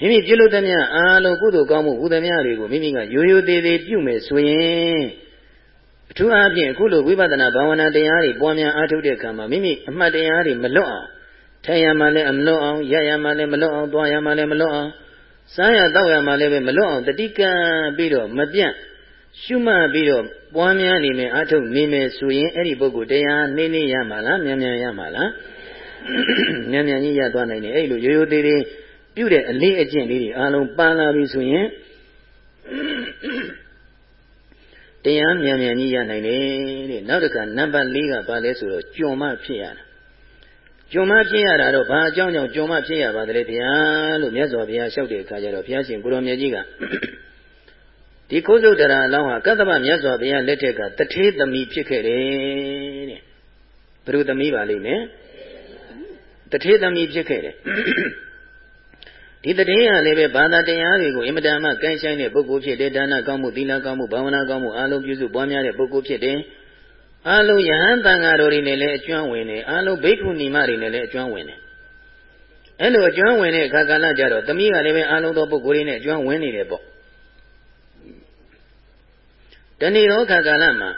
မိမိပြုလို့သမျှအားလုံးကုသိုလ်ကောင်းမှုဟူသမျှတွေကိုမိမိကရိုးရိုးသေးသေးပြုမယ်ဆိုရင်အထူးအားဖြင့်အခုလိုဝိပဿနာဘာဝနာတရားတွေပွားများအားထုတ်တဲ့အခါမှာမိမိအမှတ်တရားတွေမလွတ်အောင်ထိုင်ရမှလည်းအမလွတ်အောင်ရရမှလည်းမလွတ်အောင်သွားရမှလည်းမလွတ်အောင် စားရတောက်ရမှလည်းပဲမလွတ်အောင်တတိကံပြီးတော့မပြတ်ရှုမှတ်ပြီးတော့ပွားများနေမယ်အားထုတ်နေမယ်ဆိုရင်အဲ့ဒီပုဂ္ဂိုလ်တရားနှင်းနှင်းရမှာလားမြန်မြန်ရမှာလားမြန်မြန်ကြီးရသွားနိုင်တယ်အဲ့လိုရိုးရိုးသေးသေးပြုတဲ့အလေးအကျင့်လေးတွေအားလုံးပန်းလာပြီဆိုရင်တရားမြန်မြန်ကြီးရနိုင်တယ်တဲ့နောက်တစ်ခါနံပါတ်၄ကဘာလဲဆိုတော့ကြုံမှဖြစ်ရတာ ကြုံမှဖြစ်ရတာတော့ဘာအကြောင်းကြောင့်ကြုံမှဖြစ်ရပါသလဲဗျာလို့မြတ်စွာဘုရားလျှောက်တဲ့အခါကျတော့ဘုရားရှင်ကိုရောင်မြတ်ကြီးကဒီခိုးစုတ်တရာအလောင်းဟာကတ္တဗမြတ်စွာဘုရားလက်ထက်ကတထေးသမီးဖြစ်ခဲ့တယ်တဲ့ဘုရုသမီးပါလိမ့်မယ်တထေးသမီးဖြစ်ခဲ့တယ်ဒီတည်းဟာလည်းပဲဘာသာတရားတွေကိုအင်မတန်မှကန့်ဆိုင်တဲ့ပုဂ္ဂိုလ်ဖြစ်တယ်ဒါနကောင်းမှုသီလကောင်းမှုဘာဝနာကောင်းမှုအားလုံးပြုစုပွားများတဲ့ပုဂ္ဂိုလ်ဖြစ်တယ် အားလုံးယဟန်တန်ဃာတော်တွေနဲ့လည်းအကျွမ်းဝင်တယ်အားလုံးဘိက္ခုနီမတွေနဲ့လည်းအကျွမ်းဝင်တယ်အဲ့လိုအကျွမ်းဝင်တဲ့အခါကာလကြတော့သမီးကလည်းပဲအားလုံးသောပုဂ္ဂိုလ်တွေနဲ့အကျွမ်းဝင်နေတယ်ပေါ့တဏီရောခါကာလမှာ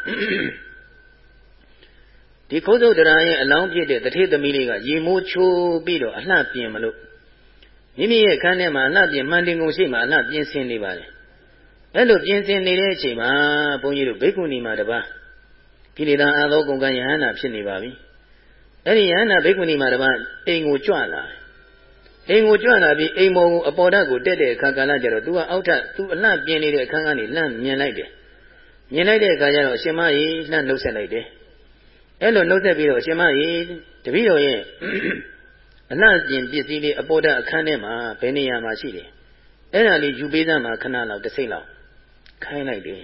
ဒီခိုးစုတ်တရားရဲ့အလောင်းဖြစ်တဲ့တထေသမီးလေးကရေမိုးချိုးပြီးတော့အလှပြင်မလို့မိမိရဲ့ခန်းထဲမှာအလှပြင်မှန်တင်ကုန်ရှိမှအလှပြင်ဆင်နေပါလေအဲ့လိုပြင်ဆင်နေတဲ့အချိန်မှာဘုန်းကြီးတို့ဘိက္ခုနီမှာတပါ ကိလေသာအာသောကုန်ကံယဟန္တာဖြစ်နေပါပြီအဲ့ဒီယဟန္တာဘိက္ခုနီမှာတပါအိမ်ကိုကြွလာတယ်အိမ်ကိုကြွလာပြီးအိမ်ပေါ်ကိုအပေါ်ဓာတ်ကိုတက်တဲ့အခါကာလကျတော့ तू ကအောက်ထပ် तू အလှပြင်နေတဲ့အခန်းကနေလှမ်းမြင်လိုက်တယ်မြင်လိုက်တဲ့အခါကျတော့အရှင်မကြီးလှမ်းနှုတ်ဆက်လိုက်တယ်အဲ့လိုနှုတ်ဆက်ပြီးတော့အရှင်မကြီးတပည့်တော်ရဲ့အလှပြင်ပစ္စည်းလေးအပေါ်ဓာတ်အခန်းထဲမှာဘယ်နေရာမှာရှိတယ်အဲ့ဒါလေးယူပေးစမ်းမှာခဏလောက်တစ်စိတ်လောက်ခိုင်းလိုက်တယ်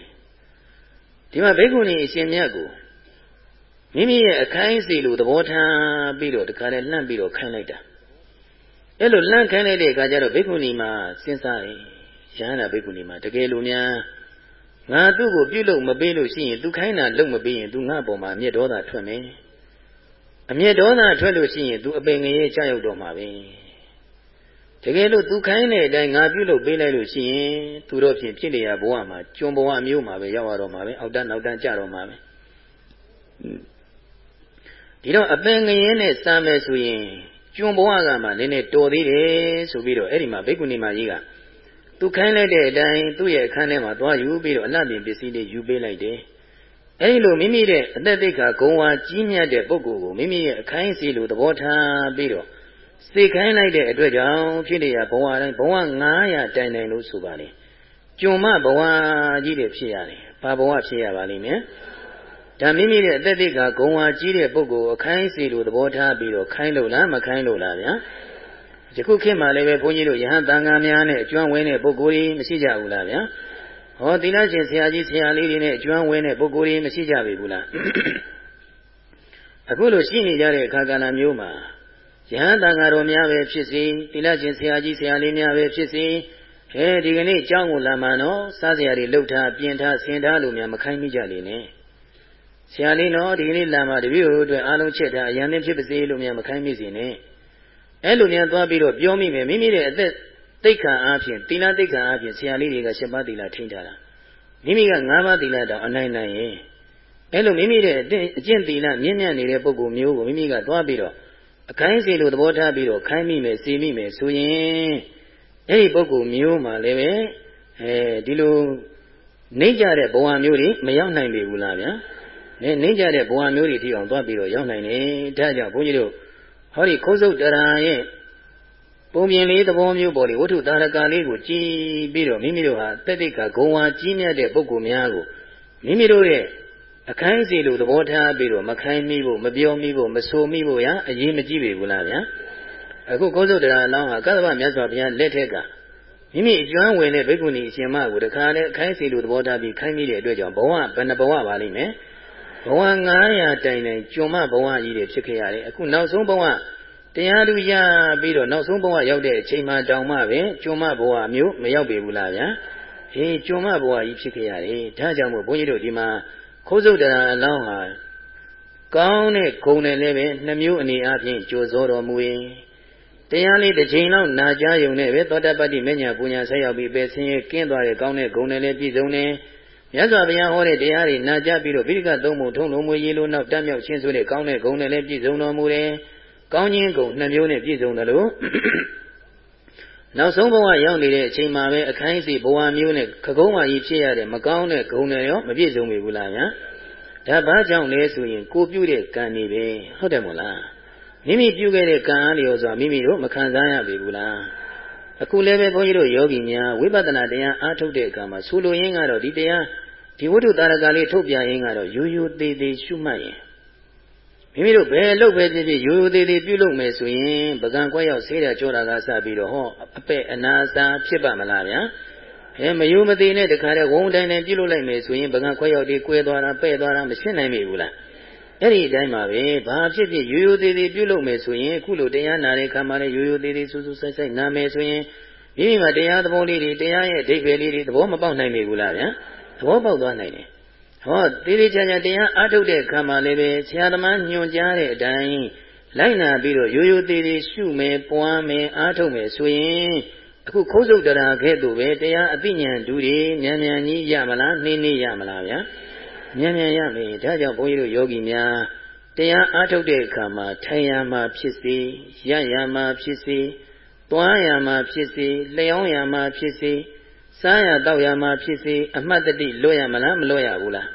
ဒီမှာဘိက္ခုနီအရှင်မြတ်ကို မိမိရဲ့အခိုင်းစီလိုသဘောထားပြီးတော့တခါတည်းလှမ်းပြီးတော့ခိုင်းလိုက်တာအဲ့လိုလှမ်းခိုင်းလိုက်တဲ့အခါကျတော့ဘိက္ခုနီမှာစဉ်းစားတယ်ရဟန္တာဘိက္ခုနီမှာတကယ်လို့များငါသူ့ကိုပြုလုပ်မပေးလို့ရှိရင်သူခိုင်းတာလုပ်မပေးရင်သူငါ့ပေါ်မှာအမျက်ဒေါသထွက်မယ်အမျက်ဒေါသထွက်လို့ရှိရင်သူအပင်ငရဲကြောက်တော့မှာပဲတကယ်လို့သူခိုင်းတဲ့အတိုင်းငါပြုလုပ်ပေးလိုက်လို့ရှိရင်သူတို့ဖြင့်ဖြစ်လျာဘဝမှာကျွံဘဝမျိုးမှာပဲရောက်ရတော့မှာပဲအောက်တန်းနောက်တန်းကြတော့မှာပဲ ဒီတော့အပင်ငရဲနဲ့စားမယ်ဆိုရင်ကျွံဘဝကမှနည်းနည်းတော်သေးတယ်ဆိုပြီးတော့အဲ့ဒီမှာဘိက္ခုနီမကြီးကသူခိုင်းလိုက်တဲ့အတိုင်းသူ့ရဲ့အခန်းထဲမှာသွားယူပြီးတော့အလှပြင်ပစ္စည်းလေးယူပေးလိုက်တယ်အဲဒီလိုမိမိရဲ့အသက်သိက္ခာဂုံဝါကြီးမြတ်တဲ့ပုဂ္ဂိုလ်ကိုမိမိရဲ့အခိုင်းစီလိုသဘောထားပြီးတော့စေခိုင်းလိုက်တဲ့အတွက်ကြောင့်ဖြစ်နေရဘဝတိုင်းဘဝ900တိုင်တိုင်လို့ဆိုပါလေကျွံမဘဝကြီးတွေဖြစ်ရတယ်ဘာဘဝဖြစ်ရပါလိမ့်မယ် ဒါမိမိရဲ့အသက်သိက္ခာဂုံဝါကြီးတဲ့ပုဂ္ဂိုလ်အခိုင်းစီလိုသဘောထားပြီးတော့ခိုင်းလို့လားမခိုင်းလို့လားဗျာယခုခေတ်မှာလည်းပဲဘုန်းကြီးတို့ယဟန်တန်ဃာများနဲ့အကျွမ်းဝင်းတဲ့ပုဂ္ဂိုလ်ကြီးမရှိကြဘူးလားဗျာဟောသီလရှင်ဆရာကြီးဆရာလေးတွေနဲ့အကျွမ်းဝင်းတဲ့ပုဂ္ဂိုလ်ကြီးမရှိကြပြီဘူးလားအခုလိုရှိနေကြတဲ့အခါကဏ္ဍမျိုးမှာယဟန်တန်ဃာတော်များပဲဖြစ်စီသီလရှင်ဆရာကြီးဆရာလေးများပဲဖြစ်စီအဲဒီကနေ့ကြောင်းကိုလာမှနော်စားစရာတွေလှုပ်ထားပြင်ထားဆင်ထားလို့များမခိုင်းမိကြလေနဲ့ ဆရာလေးနော်ဒီကနေ့လာမှတပည့်တို့အတွက်အားလုံးချက်ထားအရန်သင်းဖြစ်ပါစေလို့များမခိုင်းမိစေနဲ့အဲ့လိုများသွားပြီးတော့ပြောမိမယ်မိမိရဲ့အသက်တိတ်ခံအားဖြင့်သီလတိတ်ခံအားဖြင့်ဆရာလေးတွေက၈ပါးသီလထိန်းထားတာမိမိက၅ပါးသီလတောင်အနိုင်နိုင်ရင်အဲ့လိုမိမိရဲ့အကျင့်သီလမြင့်မြတ်နေတဲ့ပုဂ္ဂိုလ်မျိုးကိုမိမိကသွားပြီးတော့အခိုင်းစီလိုသဘောထားပြီးတော့ခိုင်းမိမယ်စီမိမယ်ဆိုရင်အဲ့ဒီပုဂ္ဂိုလ်မျိုးမှလည်းပဲအဲဒီလိုနှိမ့်ကြတဲ့ဘဝမျိုးတွေမရောက်နိုင်ပြီဘူးလားဗျာ အဲနှိမ့်ကြတဲ့ဘဝမျိုးတွေထိအောင်သွားပြီးတော့ရောက်နိုင်တယ်ဒါကြောင့်ဘုန်းကြီးတို့ဟောဒီခိုးစုပ်တရာရဲ့ပုံပြင်လေးသဘောမျိုးပေါ်လေဝတ္ထုတာရကလေးကိုကြည်ပြီးတော့မိမိတို့ဟာတက်တိတ်ကဂုံဝါကြီးမြတ်တဲ့ပုဂ္ဂိုလ်များကိုမိမိတို့ရဲ့အခိုင်းစီလိုသဘောထားပြီးတော့မခိုင်းမိဖို့မပြောမိဖို့မဆိုမိဖို့ရအရေးမကြီးပေဘူးလားဗျာအခုကိုးစုတ်တရားအလောင်းဟာကသဗ္ဗမြတ်စွာဘုရားလက်ထက်ကမိမိအကျွမ်းဝင်တဲ့ဘိက္ခုနီအရှင်မကိုတခါလဲအခိုင်းစီလိုသဘောထားပြီးခိုင်းမိတဲ့အတွက်ကြောင့်ဘဝဘယ်နှဘဝပါလိမ့်မယ် ဘဝ900တိုင်တိုင်ကျွံမဘဝကြီးတွေဖြစ်ခဲ့ရတယ်အခုနောက်ဆုံးဘဝတရားသူရပြီးတော့နောက်ဆုံးဘဝရောက်တဲ့အချိန်မှတောင်မှပဲကျွံမဘဝမျိုးမရောက်ပေဘူးလားဗျာအေးကျွံမဘဝကြီးဖြစ်ခဲ့ရတယ်ဒါကြောင့်မို့ဘုန်းကြီးတို့ဒီမှာခိုးစုတ်တရားအလောင်းဟာကောင်းတဲ့ဂုဏ်နဲ့လည်းပဲနှမျိုးအနေအချင်းကြိုးစောတော်မူ၏တရားလေးတစ်ချိန်လောက်နာကြားယုံနဲ့ပဲသောတပတ္တိမညာပူညာဆက်ရောက်ပြီးပဲဆင်းရဲကင်းသွားတဲ့ကောင်းတဲ့ဂုဏ်နဲ့လည်းပြည့်စုံတယ် မြတ်စွာဘုရားဟောတဲ့တရားတွေနာကြားပြီးတော့ပိဋကသုံးပုံထုံးလုံးမွေးရေးလို့နောက်တတ်မြောက်ရှင်းဆိုတဲ့ကောင်းတဲ့ဂုဏ်နဲ့လည်းပြည့်စုံတော်မူတယ်ကောင်းခြင်းဂုဏ်နှမျိုးနဲ့ပြည့်စုံတယ်လို့နောက်ဆုံးဘဝရောက်နေတဲ့အချိန်မှာပဲအခိုင်းစီဘဝမျိုးနဲ့ခကုံးမကြီးဖြစ်ရတဲ့မကောင်းတဲ့ဂုဏ်တွေရောမပြည့်စုံပြီဘူးလားဗျာဒါဘာကြောင့်လဲဆိုရင်ကိုပြုတဲ့ကံနေပဲဟုတ်တယ်မို့လားမိမိပြုခဲ့တဲ့ကံအားလျော်စွာမိမိတို့မခံစားရပြီဘူးလားအခုလည်းပဲဘုန်းကြီးတို့ယောဂီများဝိပဿနာတရားအားထုတ်တဲ့အခါမှာဆိုလိုရင်းကတော့ဒီတရား ဒီဝိတုတာရကလေးထုတ်ပြရင်းကတော့ရိုးရိုးသေးသေးရှုမှတ်ရင်မိမိတို့ဘယ်လုပ်ပဲဖြစ်ဖြစ်ရိုးရိုးသေးသေးပြုလုပ်မယ်ဆိုရင်ပကံကွက်ရောက်ဆေးရကြောတာကစပြီးတော့ဟောအပဲ့အနာစာဖြစ်ပါမလားဗျာအဲမယိုမသေးနဲ့တခါတည်းဝုံတိုင်းတိုင်းပြုလုပ်လိုက်မယ်ဆိုရင်ပကံခွဲရောက်ဒီကွဲသွားတာပဲ့သွားတာမရှင်းနိုင်ပြီဘူးလားအဲ့ဒီအတိုင်းပါပဲဘာဖြစ်ဖြစ်ရိုးရိုးသေးသေးပြုလုပ်မယ်ဆိုရင်အခုလိုတရားနာတဲ့ခါမှလည်းရိုးရိုးသေးသေးစူးစူးဆိုင်ဆိုင်နာမယ်ဆိုရင်မိမိမှာတရားသဘောလေးတွေတရားရဲ့အဓိပ္ပာယ်လေးတွေသဘောမပေါက်နိုင်ပြီဘူးလားဗျာသ ဘောပေါက်သွားနိုင်တယ်ဟောသေးသေးချာချာတရားအားထုတ်တဲ့ခါမှလည်းပဲဆရာသမားညွှန်ကြားတဲ့အတိုင်းလိုက်နာပြီးတော့ရိုးရိုးသေးသေးရှုမယ်ပွားမယ်အားထုတ်မယ်ဆိုရင်အခုခိုးစုပ်တရာခဲ့သူပဲတရားအသိဉာဏ်ဒူတွေမြန်မြန်ကြီးရမလားနှင်းနှင်းရမလားဗျာမြန်မြန်ရမယ်ဒါကြောင့်ဘုန်းကြီးတို့ယောဂီများတရားအားထုတ်တဲ့အခါမှာထိုင်ရမှာဖြစ်စေရရမှာဖြစ်စေတွားရမှာဖြစ်စေလျှောင်းရမှာဖြစ်စေ စားရတောက်ရမှာဖြစ်စေအမှတ်တတိလွတ်ရမလားမလွတ်ရဘူးလား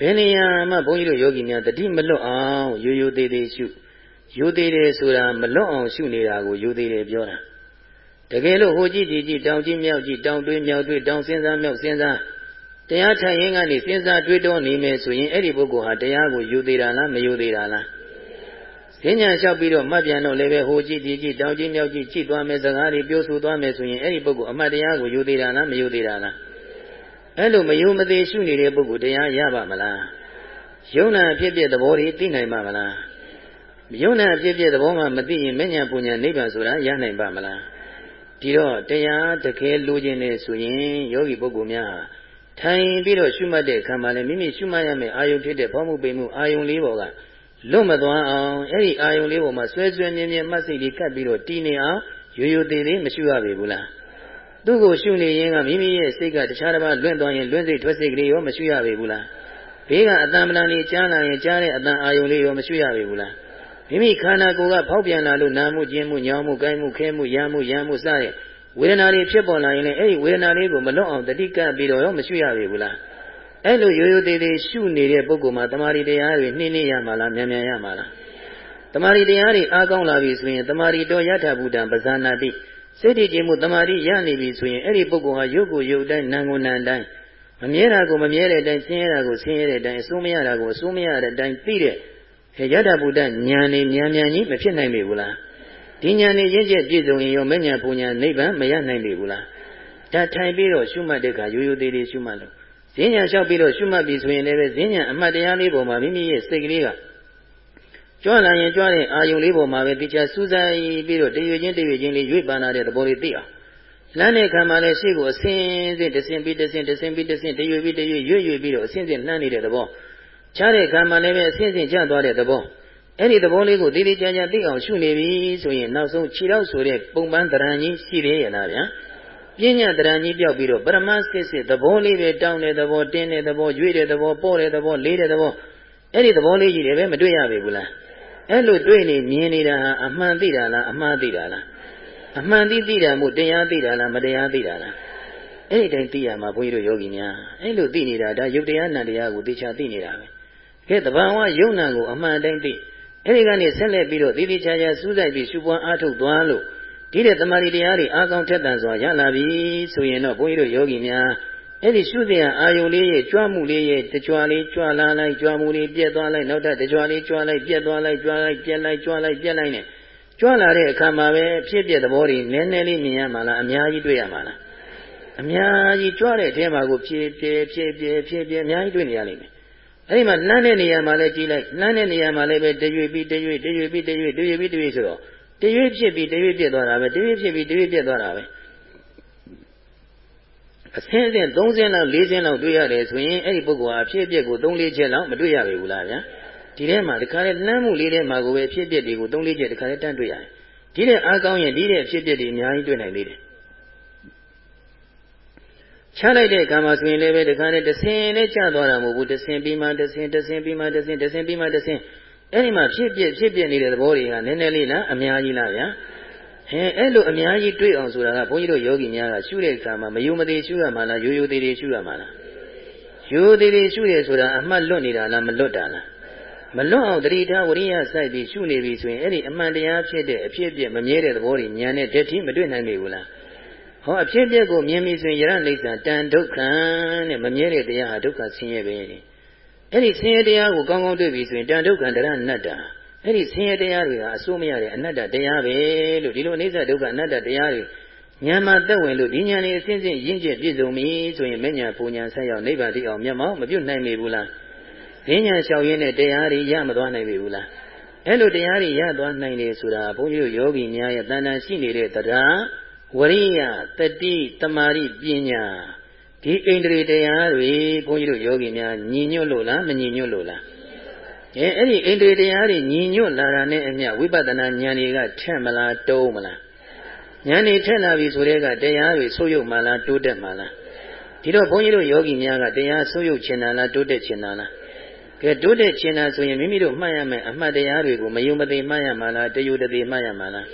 ဘယ်နေရာမှာဘုန်းကြီးတို့ယောဂီများတတိမလွတ်အောင်ရိုးရိုးသေးသေးရှုရိုးသေးတယ်ဆိုတာမလွတ်အောင်ရှုနေတာကိုရိုးသေးတယ်ပြောတာတကယ်လို့ဟိုကြည့်ကြည့်ကြည့်တောင်ကြည့်မြောက်ကြည့်တောင်တွေးမြောက်တွေးတောင်စဉ်းစားမြောက်စဉ်းစားတရားထိုင်ရင်ကနေစဉ်းစားတွေးတောနေမယ်ဆိုရင်အဲ့ဒီပုဂ္ဂိုလ်ဟာတရားကိုယူသေးတာလားမယူသေးတာလား ဈဉ္ညာလျှောက်ပြီးတော့မှတ်ပြန်တော့လည်းပဲဟိုကြည့်ကြည့်ကြည့်တောင်ကြည့်မြောက်ကြည့်ကြည့်သွားမယ်စကားတွေပြောဆိုသွားမယ်ဆိုရင်အဲ့ဒီပုဂ္ဂိုလ်အမှတ်တရားကိုယူသေးတာလားမယူသေးတာလားအဲ့လိုမယူမသေးရှုနေတဲ့ပုဂ္ဂိုလ်တရားရပါမလားယုံနာဖြစ်ဖြစ်သဘောတွေသိနိုင်ပါမလားယုံနာဖြစ်ဖြစ်သဘောမှမသိရင်မဉ္ဇဉ်ပူညာနိဗ္ဗာန်ဆိုတာရနိုင်ပါမလားဒီတော့တရားတကယ်လိုချင်နေဆိုရင်ယောဂီပုဂ္ဂိုလ်များထိုင်ပြီးတော့ရှုမှတ်တဲ့အခါမှာလည်းမိမိရှုမှတ်ရမယ့်အာယုံဖြစ်တဲ့ဘောမှုပိမှုအာယုံလေးပေါ်က လွတ်မသွားအောင်အဲ့ဒီအာယုံလေးပေါ်မှာဆွဲဆွဲမြဲမြဲမှတ်စိတ်လေးကပ်ပြီးတော့တည်နေအောင်ရိုးရိုးသေးသေးမရှုရပေဘူးလားသူ့ကိုရှုနေရင်ကမိမိရဲ့စိတ်ကတခြားတစ်ပါးလွင့်သွားရင်လွင့်စိတ်ထွက်စိတ်ကလေးရောမရှုရပေဘူးလားဘေးကအတန်ပလန်လေးကြားလာရင်ကြားတဲ့အတန်အာယုံလေးရောမရှုရပေဘူးလားမိမိခန္ဓာကိုယ်ကဖောက်ပြန်လာလို့နာမှုကျင်းမှုညောင်းမှုကိုင်းမှုခဲမှုရမ်းမှုရမ်းမှုစတဲ့ဝေဒနာတွေဖြစ်ပေါ်လာရင်လည်းအဲ့ဒီဝေဒနာလေးကိုမလွတ်အောင်တတိကပ်ပြီးတော့ရောမရှုရပြီဘူးလား အဲ့လိုရိုးရိုးသေးသေးရှုနေတဲ့ပုဂ္ဂိုလ်မှာတမာရီတရားတွေနှင်းနှင်းရမှာလားမြန်မြန်ရမှာလားတမာရီတရားတွေအားကောင်းလာပြီဆိုရင်တမာရီတော်ယထာဘုဒ္ဓံပဇာနာတိစိတ်တည်ခြင်းမှုတမာရီရနေပြီဆိုရင်အဲ့ဒီပုဂ္ဂိုလ်ဟာရုပ်ကိုရုပ်တိုင်းနာမ်ကိုနာမ်တိုင်းမမြဲတာကိုမမြဲတဲ့အတိုင်းဆင်းရဲတာကိုဆင်းရဲတဲ့အတိုင်းအဆိုးမရတာကိုအဆိုးမရတဲ့အတိုင်းသိတဲ့ယထာဘုဒ္ဓဉာဏ်နေမြန်မြန်ကြီးမဖြစ်နိုင်ပြီဘူးလားဒီဉာဏ်နဲ့ရင့်ကျက်ပြည့်စုံရင်ရောမဉဏ်ပူဉဏ်နိဗ္ဗာန်မရနိုင်လေဘူးလားဒါထိုင်ပြီးတော့ရှုမှတ်တဲ့အခါရိုးရိုးသေးသေးရှုမှတ်လို့ ဈဉ္ညာလျှောက်ပြီးတော့ရှုမှတ်ပြီဆိုရင်လည်းဈဉ္ညာအမှတ်တရားလေးပေါ်မှာမိမိရဲ့စိတ်ကလေးကကြွလာရင်ကြွတဲ့အာယုံလေးပေါ်မှာပဲတရားစူးစိုက်ပြီးတော့တရွေချင်းတရွေချင်းလေးရွေ့ပန်းလာတဲ့သဘောလေးသိအောင်လမ်းတဲ့ခံမှာလည်းရှေ့ကိုအစင်းစစ်တစင်ပြီးတစင်တစင်ပြီးတစင်တရွေပြီးတရွေရွေ့ရွေ့ပြီးတော့အစင်းစစ်နှမ်းနေတဲ့သဘောချားတဲ့ခံမှာလည်းပဲအစင်းစစ်ကျသွားတဲ့သဘောအဲ့ဒီသဘောလေးကိုတည်တည်ကြကြသိအောင်ရှုနေပြီဆိုရင်နောက်ဆုံးခြေတော့ဆိုတဲ့ပုံပန်းတရံကြီးရှိသေးရဲ့လားဗျာ ပညာတရံကြီးပြောက်ပြီးတော့ပရမစစ်စစ်သဘောလေးပဲတောင်းတဲ့သဘောတင်းတဲ့သဘောရွေ့တဲ့သဘောပေါ့တဲ့သဘောလေးတဲ့သဘောအဲ့ဒီသဘောလေးကြီးတွေပဲမတွေ့ရပြီဘူးလားအဲ့လိုတွေ့နေမြင်နေတာဟာအမှန်သိတာလားအမှားသိတာလားအမှန်သိသိတာမို့တရားသိတာလားမတရားသိတာလားအဲ့ဒီတိုင်းသိရမှာဘုန်းကြီးတို့ယောဂီများအဲ့လိုသိနေတာဒါယုတ်တရားနံတရားကိုသိချာသိနေတာပဲကဲတဘာဝယုံနံကိုအမှန်တိုင်းသိအဲ့ဒီကနေဆက်လက်ပြီးတော့သိသိချာချာစူးစိုက်ပြီးရှုပွားအားထုတ်သွားလို့ ဒီတဲ့တမာရီတရားတွေအားကောင်းထက်သန်စွာရလာပြီဆိုရင်တော့ဘုန်းကြီးတို့ယောဂီများအဲ့ဒီရှုစဉ်အာယုလေးရဲ့ကြွမှုလေးရဲ့တကြွလေးကြွလာလိုက်ကြွမှုလေးပြက်သွားလိုက်နောက်ထပ်တကြွလေးကြွလိုက်ပြက်သွားလိုက်ကြွလိုက်ပြက်လိုက်ကြွလိုက်ပြက်လိုက်နဲ့ကြွလာတဲ့အခါမှာပဲဖြစ်ပြသဘောတွေနည်းနည်းလေးမြင်ရမှာလားအများကြီးတွေ့ရမှာလားအများကြီးကြွတဲ့အထဲမှာကိုဖြည်းဖြည်းဖြည်းဖြည်းဖြည်းဖြည်းအများကြီးတွေ့နေရလိမ့်မယ်အဲ့ဒီမှာလှမ်းတဲ့နေရာမှာလည်းကြည့်လိုက်လှမ်းတဲ့နေရာမှာလည်းပဲတရွေပြီးတရွေတရွေပြီးတရွေတရွေပြီးတရွေဆိုတော့ တရွေဖြစ်ပြီးတရွေပြက်သွားတာပဲတရွေဖြစ်ပြီးတရွေပြက်သွားတာပဲအစင်းစင်း3စင်းလောက်4စင်းလောက်တွေ့ရတယ်ဆိုရင်အဲ့ဒီပုဂ္ဂိုလ်ဟာအဖြစ်အပျက်ကို3 4ချက်လောက်မတွေ့ရပြီဘူးလားဗျာဒီထဲမှာဒီခါလေးလှမ်းမှုလေးထဲမှာကိုပဲအဖြစ်အပျက်တွေကို3 4ချက်ဒီခါလေးတန်းတွေ့ရတယ်ဒီတဲ့အားကောင်းရင်ဒီတဲ့အဖြစ်အပျက်တွေအများကြီးတွေ့နိုင်သေးတယ်ချလိုက်တဲ့ကံမှာဆိုရင်လည်းပဲဒီခါလေးတဆင်နဲ့ကျသွားတာမဟုတ်ဘူးတဆင်ပြီးမှတဆင်တဆင်ပြီးမှတဆင်တဆင်ပြီးမှတဆင် အဲ့ဒီမှာဖြစ်ပြဖြစ်ပြနေတဲ့သဘောတွေကနည်းနည်းလေးလားအများကြီးလားဗျာဟဲအဲ့လိုအများကြီးတွေ့အောင်ဆိုတာကဘုန်းကြီးတို့ယောဂီများကရှုတဲ့အခါမှာမယုံမသေးရှုရမှာလားရိုးရိုးသေးသေးရှုရမှာလားရိုးသေးသေးရှုရဆိုတာအမှတ်လွတ်နေတာလားမလွတ်တာလားမလွတ်အောင်တတိထားဝရိယစိုက်ပြီးရှုနေပြီဆိုရင်အဲ့ဒီအမှန်တရားဖြစ်တဲ့အဖြစ်အပျက်မမြဲတဲ့သဘောတွေဉာဏ်နဲ့တတိမတွေ့နိုင်ပြီဘူးလားဟောအဖြစ်အပျက်ကိုမြင်ပြီဆိုရင်ယရနိစ္စတန်ဒုက္ခနဲ့မမြဲတဲ့တရားဟာဒုက္ခဆင်းရဲပဲ အဲ့ဒီဆင်းရဲတရားကိုကောင်းကောင်းတွေ့ပြီဆိုရင်တန်ဒုက္ခဒရဏတ္တာအဲ့ဒီဆင်းရဲတရားတွေကအစိုးမရတဲ့အနတ္တတရားပဲလို့ဒီလိုအိဋ္ဌဒုက္ခအနတ္တတရားတွေဉာဏ်မှာသက်ဝင်လို့ဒီဉာဏ်လေးအစဉ်စဉ်ရင့်ကျက်ပြည့်စုံပြီဆိုရင်မဉဏ်ပူဉဏ်ဆက်ရောက်နိဗ္ဗာန်တိအောင်မျက်မှောက်မပြုတ်နိုင်ပြီဘူးလားဈဉ္ဉဏ်လျှောက်ရင်းနဲ့တရားတွေရမသွားနိုင်ပြီဘူးလားအဲ့လိုတရားတွေရသွားနိုင်တယ်ဆိုတာဘုန်းကြီးတို့ယောဂီများရဲ့တဏ္ဍာရှိနေတဲ့တရားဝရိယတတိတမာရိပညာ ဒီအိန္ဒြေတရားတွေဘုန်းကြီးတို့ယောဂီများညီညွတ်လို့လားမညီညွတ်လို့လားအဲအဲ့ဒီအိန္ဒြေတရားတွေညီညွတ်လာတာနဲ့အမျှဝိပဿနာဉာဏ်တွေကထက်မလားတုံးမလားဉာဏ်တွေထက်လာပြီဆိုတဲ့ကတရားတွေဆုပ်ယုပ်မှလားတိုးတက်မှလားဒီတော့ဘုန်းကြီးတို့ယောဂီများကတရားဆုပ်ယုပ်ချင်တာလားတိုးတက်ချင်တာလားကဲတိုးတက်ချင်တာဆိုရင်မိမိတို့မှတ်ရမယ်အမှတ်တရားတွေကိုမယုံမသိမှတ်ရမှာလားတယုတသိမှတ်ရမှာလား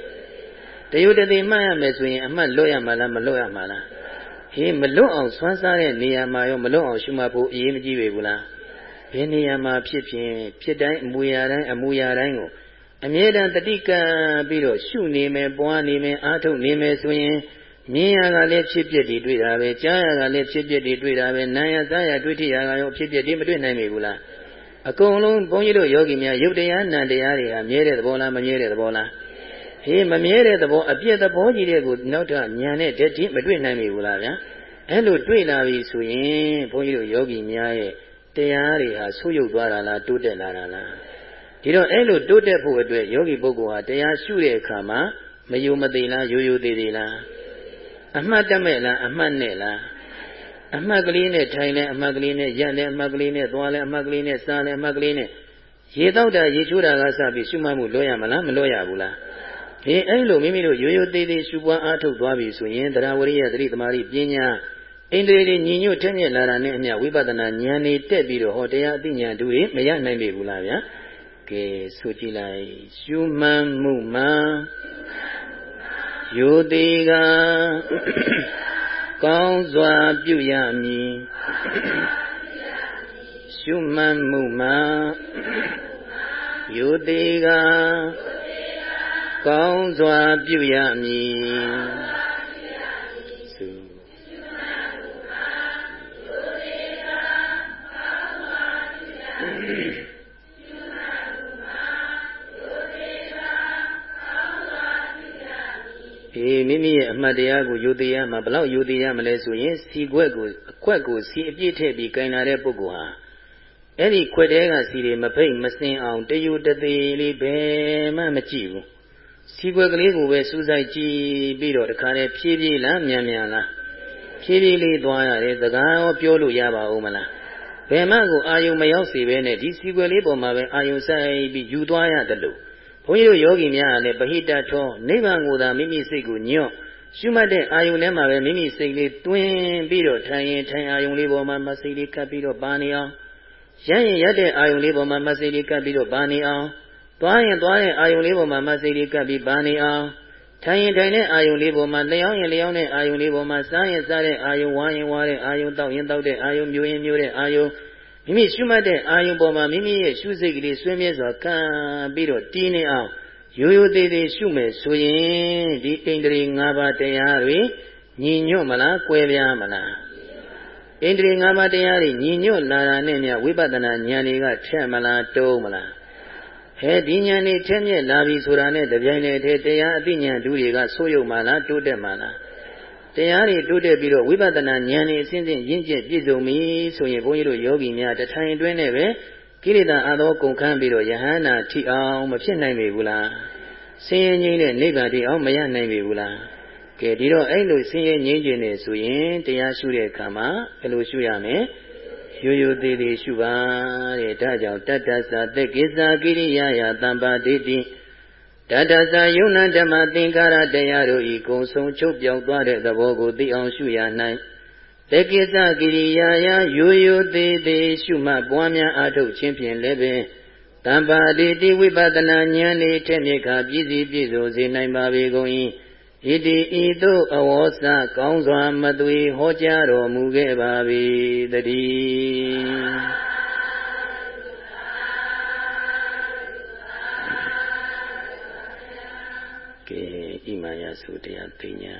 တယုတသိမှတ်ရမယ်ဆိုရင်အမှတ်လွတ်ရမှာလားမလွတ်ရမှာလား ဟေးမလွတ်အောင်ဆွမ်းစားတဲ့နေရာမှာရောမလွတ်အောင်ရှုမှတ်ဖို့အရေးမကြီးပေဘူးလားဘယ်နေရာမှာဖြစ်ဖြစ်ဖြစ်တိုင်းအမူအရာတိုင်းအမူအရာတိုင်းကိုအမြဲတမ်းတတိကံပြီးတော့ရှုနေမယ်ပွားနေမယ်အားထုတ်နေမယ်ဆိုရင်မြင်ရကလည်းဖြစ်ပျက်တွေတွေ့တာပဲကြားရကလည်းဖြစ်ပျက်တွေတွေ့တာပဲနားရစားရတွေ့ထိရကရောဖြစ်ပျက်တွေမတွေ့နိုင်ပြီဘူးလားအကုန်လုံးဘုန်းကြီးတို့ယောဂီများယုတ်တရားနံတရားတွေဟာမြဲတဲ့သဘောလားမမြဲတဲ့သဘောလား ဟေးမမြဲတဲ့သဘောအပြည့်သဘောကြီးတဲ့ကိုနောက်ထပ်ညာနဲ့တည်းမတွေ့နိုင်ပြီဘူးလားဗျာအဲ့လိုတွေ့လာပြီဆိုရင်ဘုန်းကြီးတို့ယောဂီများရဲ့တရားတွေဟာဆုပ်ယုပ်သွားတာလားတိုးတက်လာတာလားဒီတော့အဲ့လိုတိုးတက်ဖို့အတွက်ယောဂီပုဂ္ဂိုလ်ဟာတရားရှုတဲ့အခါမှာမယုံမသိလားရိုးရိုးသေးသေးလားအမှတ်တမဲ့လားအမှတ်နဲ့လားအမှတ်ကလေးနဲ့ထိုင်လဲအမှတ်ကလေးနဲ့ရက်လဲအမှတ်ကလေးနဲ့သွားလဲအမှတ်ကလေးနဲ့စားလဲအမှတ်ကလေးနဲ့ရေတောက်တာရေချိုးတာကစပြီးရှုမှတ်မှုလွှဲရမလားမလွှဲရဘူးလား ဒီအဲ့လိုမိမိတို့ရိုးရိုးသေးသေးရှုပွားအားထုတ်သွားပြီဆိုရင်တရားဝရိယသတိသမารိပညာအိန္ဒြေတွေညီညွတ်ထက်မြက်လာတာနဲ့အမျှဝိပဿနာဉာဏ်တွေတက်ပြီးတော့ဟောတရားအသိဉာဏ်တူတွေမရနိုင်ပြီဘူးလားဗျာကဲဆိုကြည့်လိုက်ရှုမှန်မှုမှန်ယိုသေးကကောင်းစွာပြုရမည်ရှုမှန်မှုမှန်ယိုသေးက ကောင်းစွာပြုရမည်အေးမိမိရဲ့အမှတ်တရားကိုယူသေးရမှာဘလောက်ယူသေးရမလဲဆိုရင်စီခွက်ကိုအခွက်ကိုစီအပြည့်ထည့်ပြီးကင်လာတဲ့ပုဂ္ဂိုလ်ဟာအဲ့ဒီခွက်တဲကစီတွေမဖိတ်မစင်အောင်တယူတသေးလေးဘယ်မှမကြည့်ဘူး စီခွက်ကလေးကိုပဲစူးစိုက်ကြည့်ပြီးတော့တခါတည်းဖြည်းဖြည်းလားမြန်မြန်လားဖြည်းဖြည်းလေးသွားရတယ်စကားရောပြောလို့ရပါဦးမလားဘယ်မှကိုအာယုံမရောက်စေဘဲနဲ့ဒီစီခွက်လေးပေါ်မှာပဲအာယုံစိုက်ပြီးယူသွားရတယ်လို့ဘုန်းကြီးတို့ယောဂီများကလည်းပဟိတထောနိဗ္ဗာန်ကိုသာမိမိစိတ်ကိုညွတ်ရှုမှတ်တဲ့အာယုန်ထဲမှာပဲမိမိစိတ်လေးတွင်းပြီးတော့ထိုင်ရင်ထိုင်အာယုန်လေးပေါ်မှာမစိတ်လေးကပ်ပြီးတော့ပါနေအောင်ရရင်ရတဲ့အာယုန်လေးပေါ်မှာမစိတ်လေးကပ်ပြီးတော့ပါနေအောင် သွားရင်သွားရင်အာယုံလေးပေါ်မှာမစိတ်လေးကပ်ပြီးပါနေအောင်ထိုင်ရင်ထိုင်တဲ့အာယုံလေးပေါ်မှာလျောင်းရင်လျောင်းတဲ့အာယုံလေးပေါ်မှာစားရင်စားတဲ့အာယုံဝါရင်ဝါတဲ့အာယုံတောက်ရင်တောက်တဲ့အာယုံမျိုးရင်မျိုးတဲ့အာယုံမိမိရှုမှတ်တဲ့အာယုံပေါ်မှာမိမိရဲ့ရှုစိတ်ကလေးဆွေးမြဲစွာကံပြီးတော့တည်နေအောင်ရိုးရိုးသေးသေးရှုမယ်ဆိုရင်ဒီဣန္ဒြေ၅ပါးတရားတွေညီညွတ်မလား၊ကွဲပြားမလားဣန္ဒြေ၅ပါးတရားတွေညီညွတ်လာတာနဲ့မြဝိပဿနာဉာဏ်တွေကထက်မလားတုံးမလား ဟဲဒီဉာဏ်นี่ထက်မြက်လာပြီဆိုတာနဲ့တပြိုင်တည်းတည်းတရားအသိဉာဏ်ဒုတွေကဆိုးရုံမှလားတိုးတက်မှလားတရားတွေတိုးတက်ပြီးတော့ဝိပဿနာဉာဏ်นี่အစဉ်စဉ်ရင့်ကျက်ပြည့်စုံပြီဆိုရင်ဘုန်းကြီးတို့ယောဂီများတထိုင်တွင်းနဲ့ပဲကိလေသာအသောကုန်ခန်းပြီးတော့ယဟန္တာထိအောင်မဖြစ်နိုင်ပေဘူးလားဆင်းရဲငြိမ်းတဲ့နိဗ္ဗာန်ထိအောင်မရနိုင်ပေဘူးလားကဲဒီတော့အဲ့လိုဆင်းရဲငြိမ်းခြင်းနေဆိုရင်တရားရှုတဲ့အခါမှာဘယ်လိုရှုရမလဲ ရိုးရိုးသေးသေးရှုပါတဲ့ဒါကြောင့်တတ္တသသက်ကိစ္စကိရိယာယတမ္ပါဒိတိတတ္တသယုံနာဓမ္မသင်္ကာရတရားတို့ဤကုံဆုံးချုပ်ပြောက်သွားတဲ့သဘောကိုသိအောင်ရှုရ၌သက်ကိစ္စကိရိယာယရိုးရိုးသေးသေးရှုမှတ်ပွားများအားထုတ်ခြင်းဖြင့်လည်းပင်တမ္ပါဒိတိဝိပဿနာဉာဏ်ဤထက်မြက်ခပြည့်စည်ပြည့်စုံစေနိုင်ပါပေကုန်၏ ဣတိဤသို့အဝေါစကောင်းစွာမသွေဟောကြားတော်မူခဲ့ပါ၏တည်းကဲဣမယသုတရားပညာ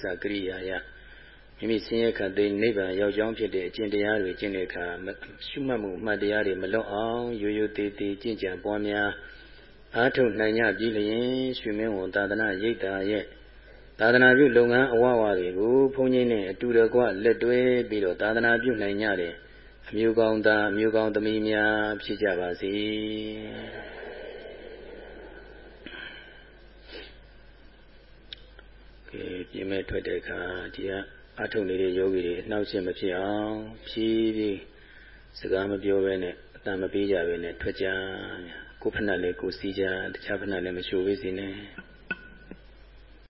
စ္စကရိယာယမိမိဆင်းရဲခတ်သိနိဗ္ဗာန်ရောက်ကြောင်းဖြစ်တဲ့အကျင့်တရားတွေကျင့်တဲ့အခါရှုမှတ်မှုမှတ်တရားတွေမလွတ်အောင်ရိုးရိုးသေးသေးကျင့်ကြံပွားများအားထုတ်နိုင်ကြပြီလျင်ရွှေမင်းဝန်သာသနာရိပ်သာရဲ့သာသနာပြုလုပ်ငန်းအဝဝတွေကိုဘုန်းကြီးနဲ့အတူတကွလက်တွဲပြီးတော့သာသနာပြုနိုင်ကြတဲ့အမျိုးကောင်းသားအမျိုးကောင်းသမီးများဖြစ်ကြပါစေကဲပြင်မဲ့ထွက် တဲ့အခါဒီကအထုံနေတဲ့ယောဂီတွေနှောက်ရှက်မဖြစ်အောင်ဖြည်းဖြည်းစကားမပြောဘဲနဲ့အတန်မပေးကြဘဲနဲ့ထွက်ကြကိုယ်ဖဏလည်းကိုယ်စီးကြတခြားဖဏလည်းမရှိုးဝေးစေနဲ့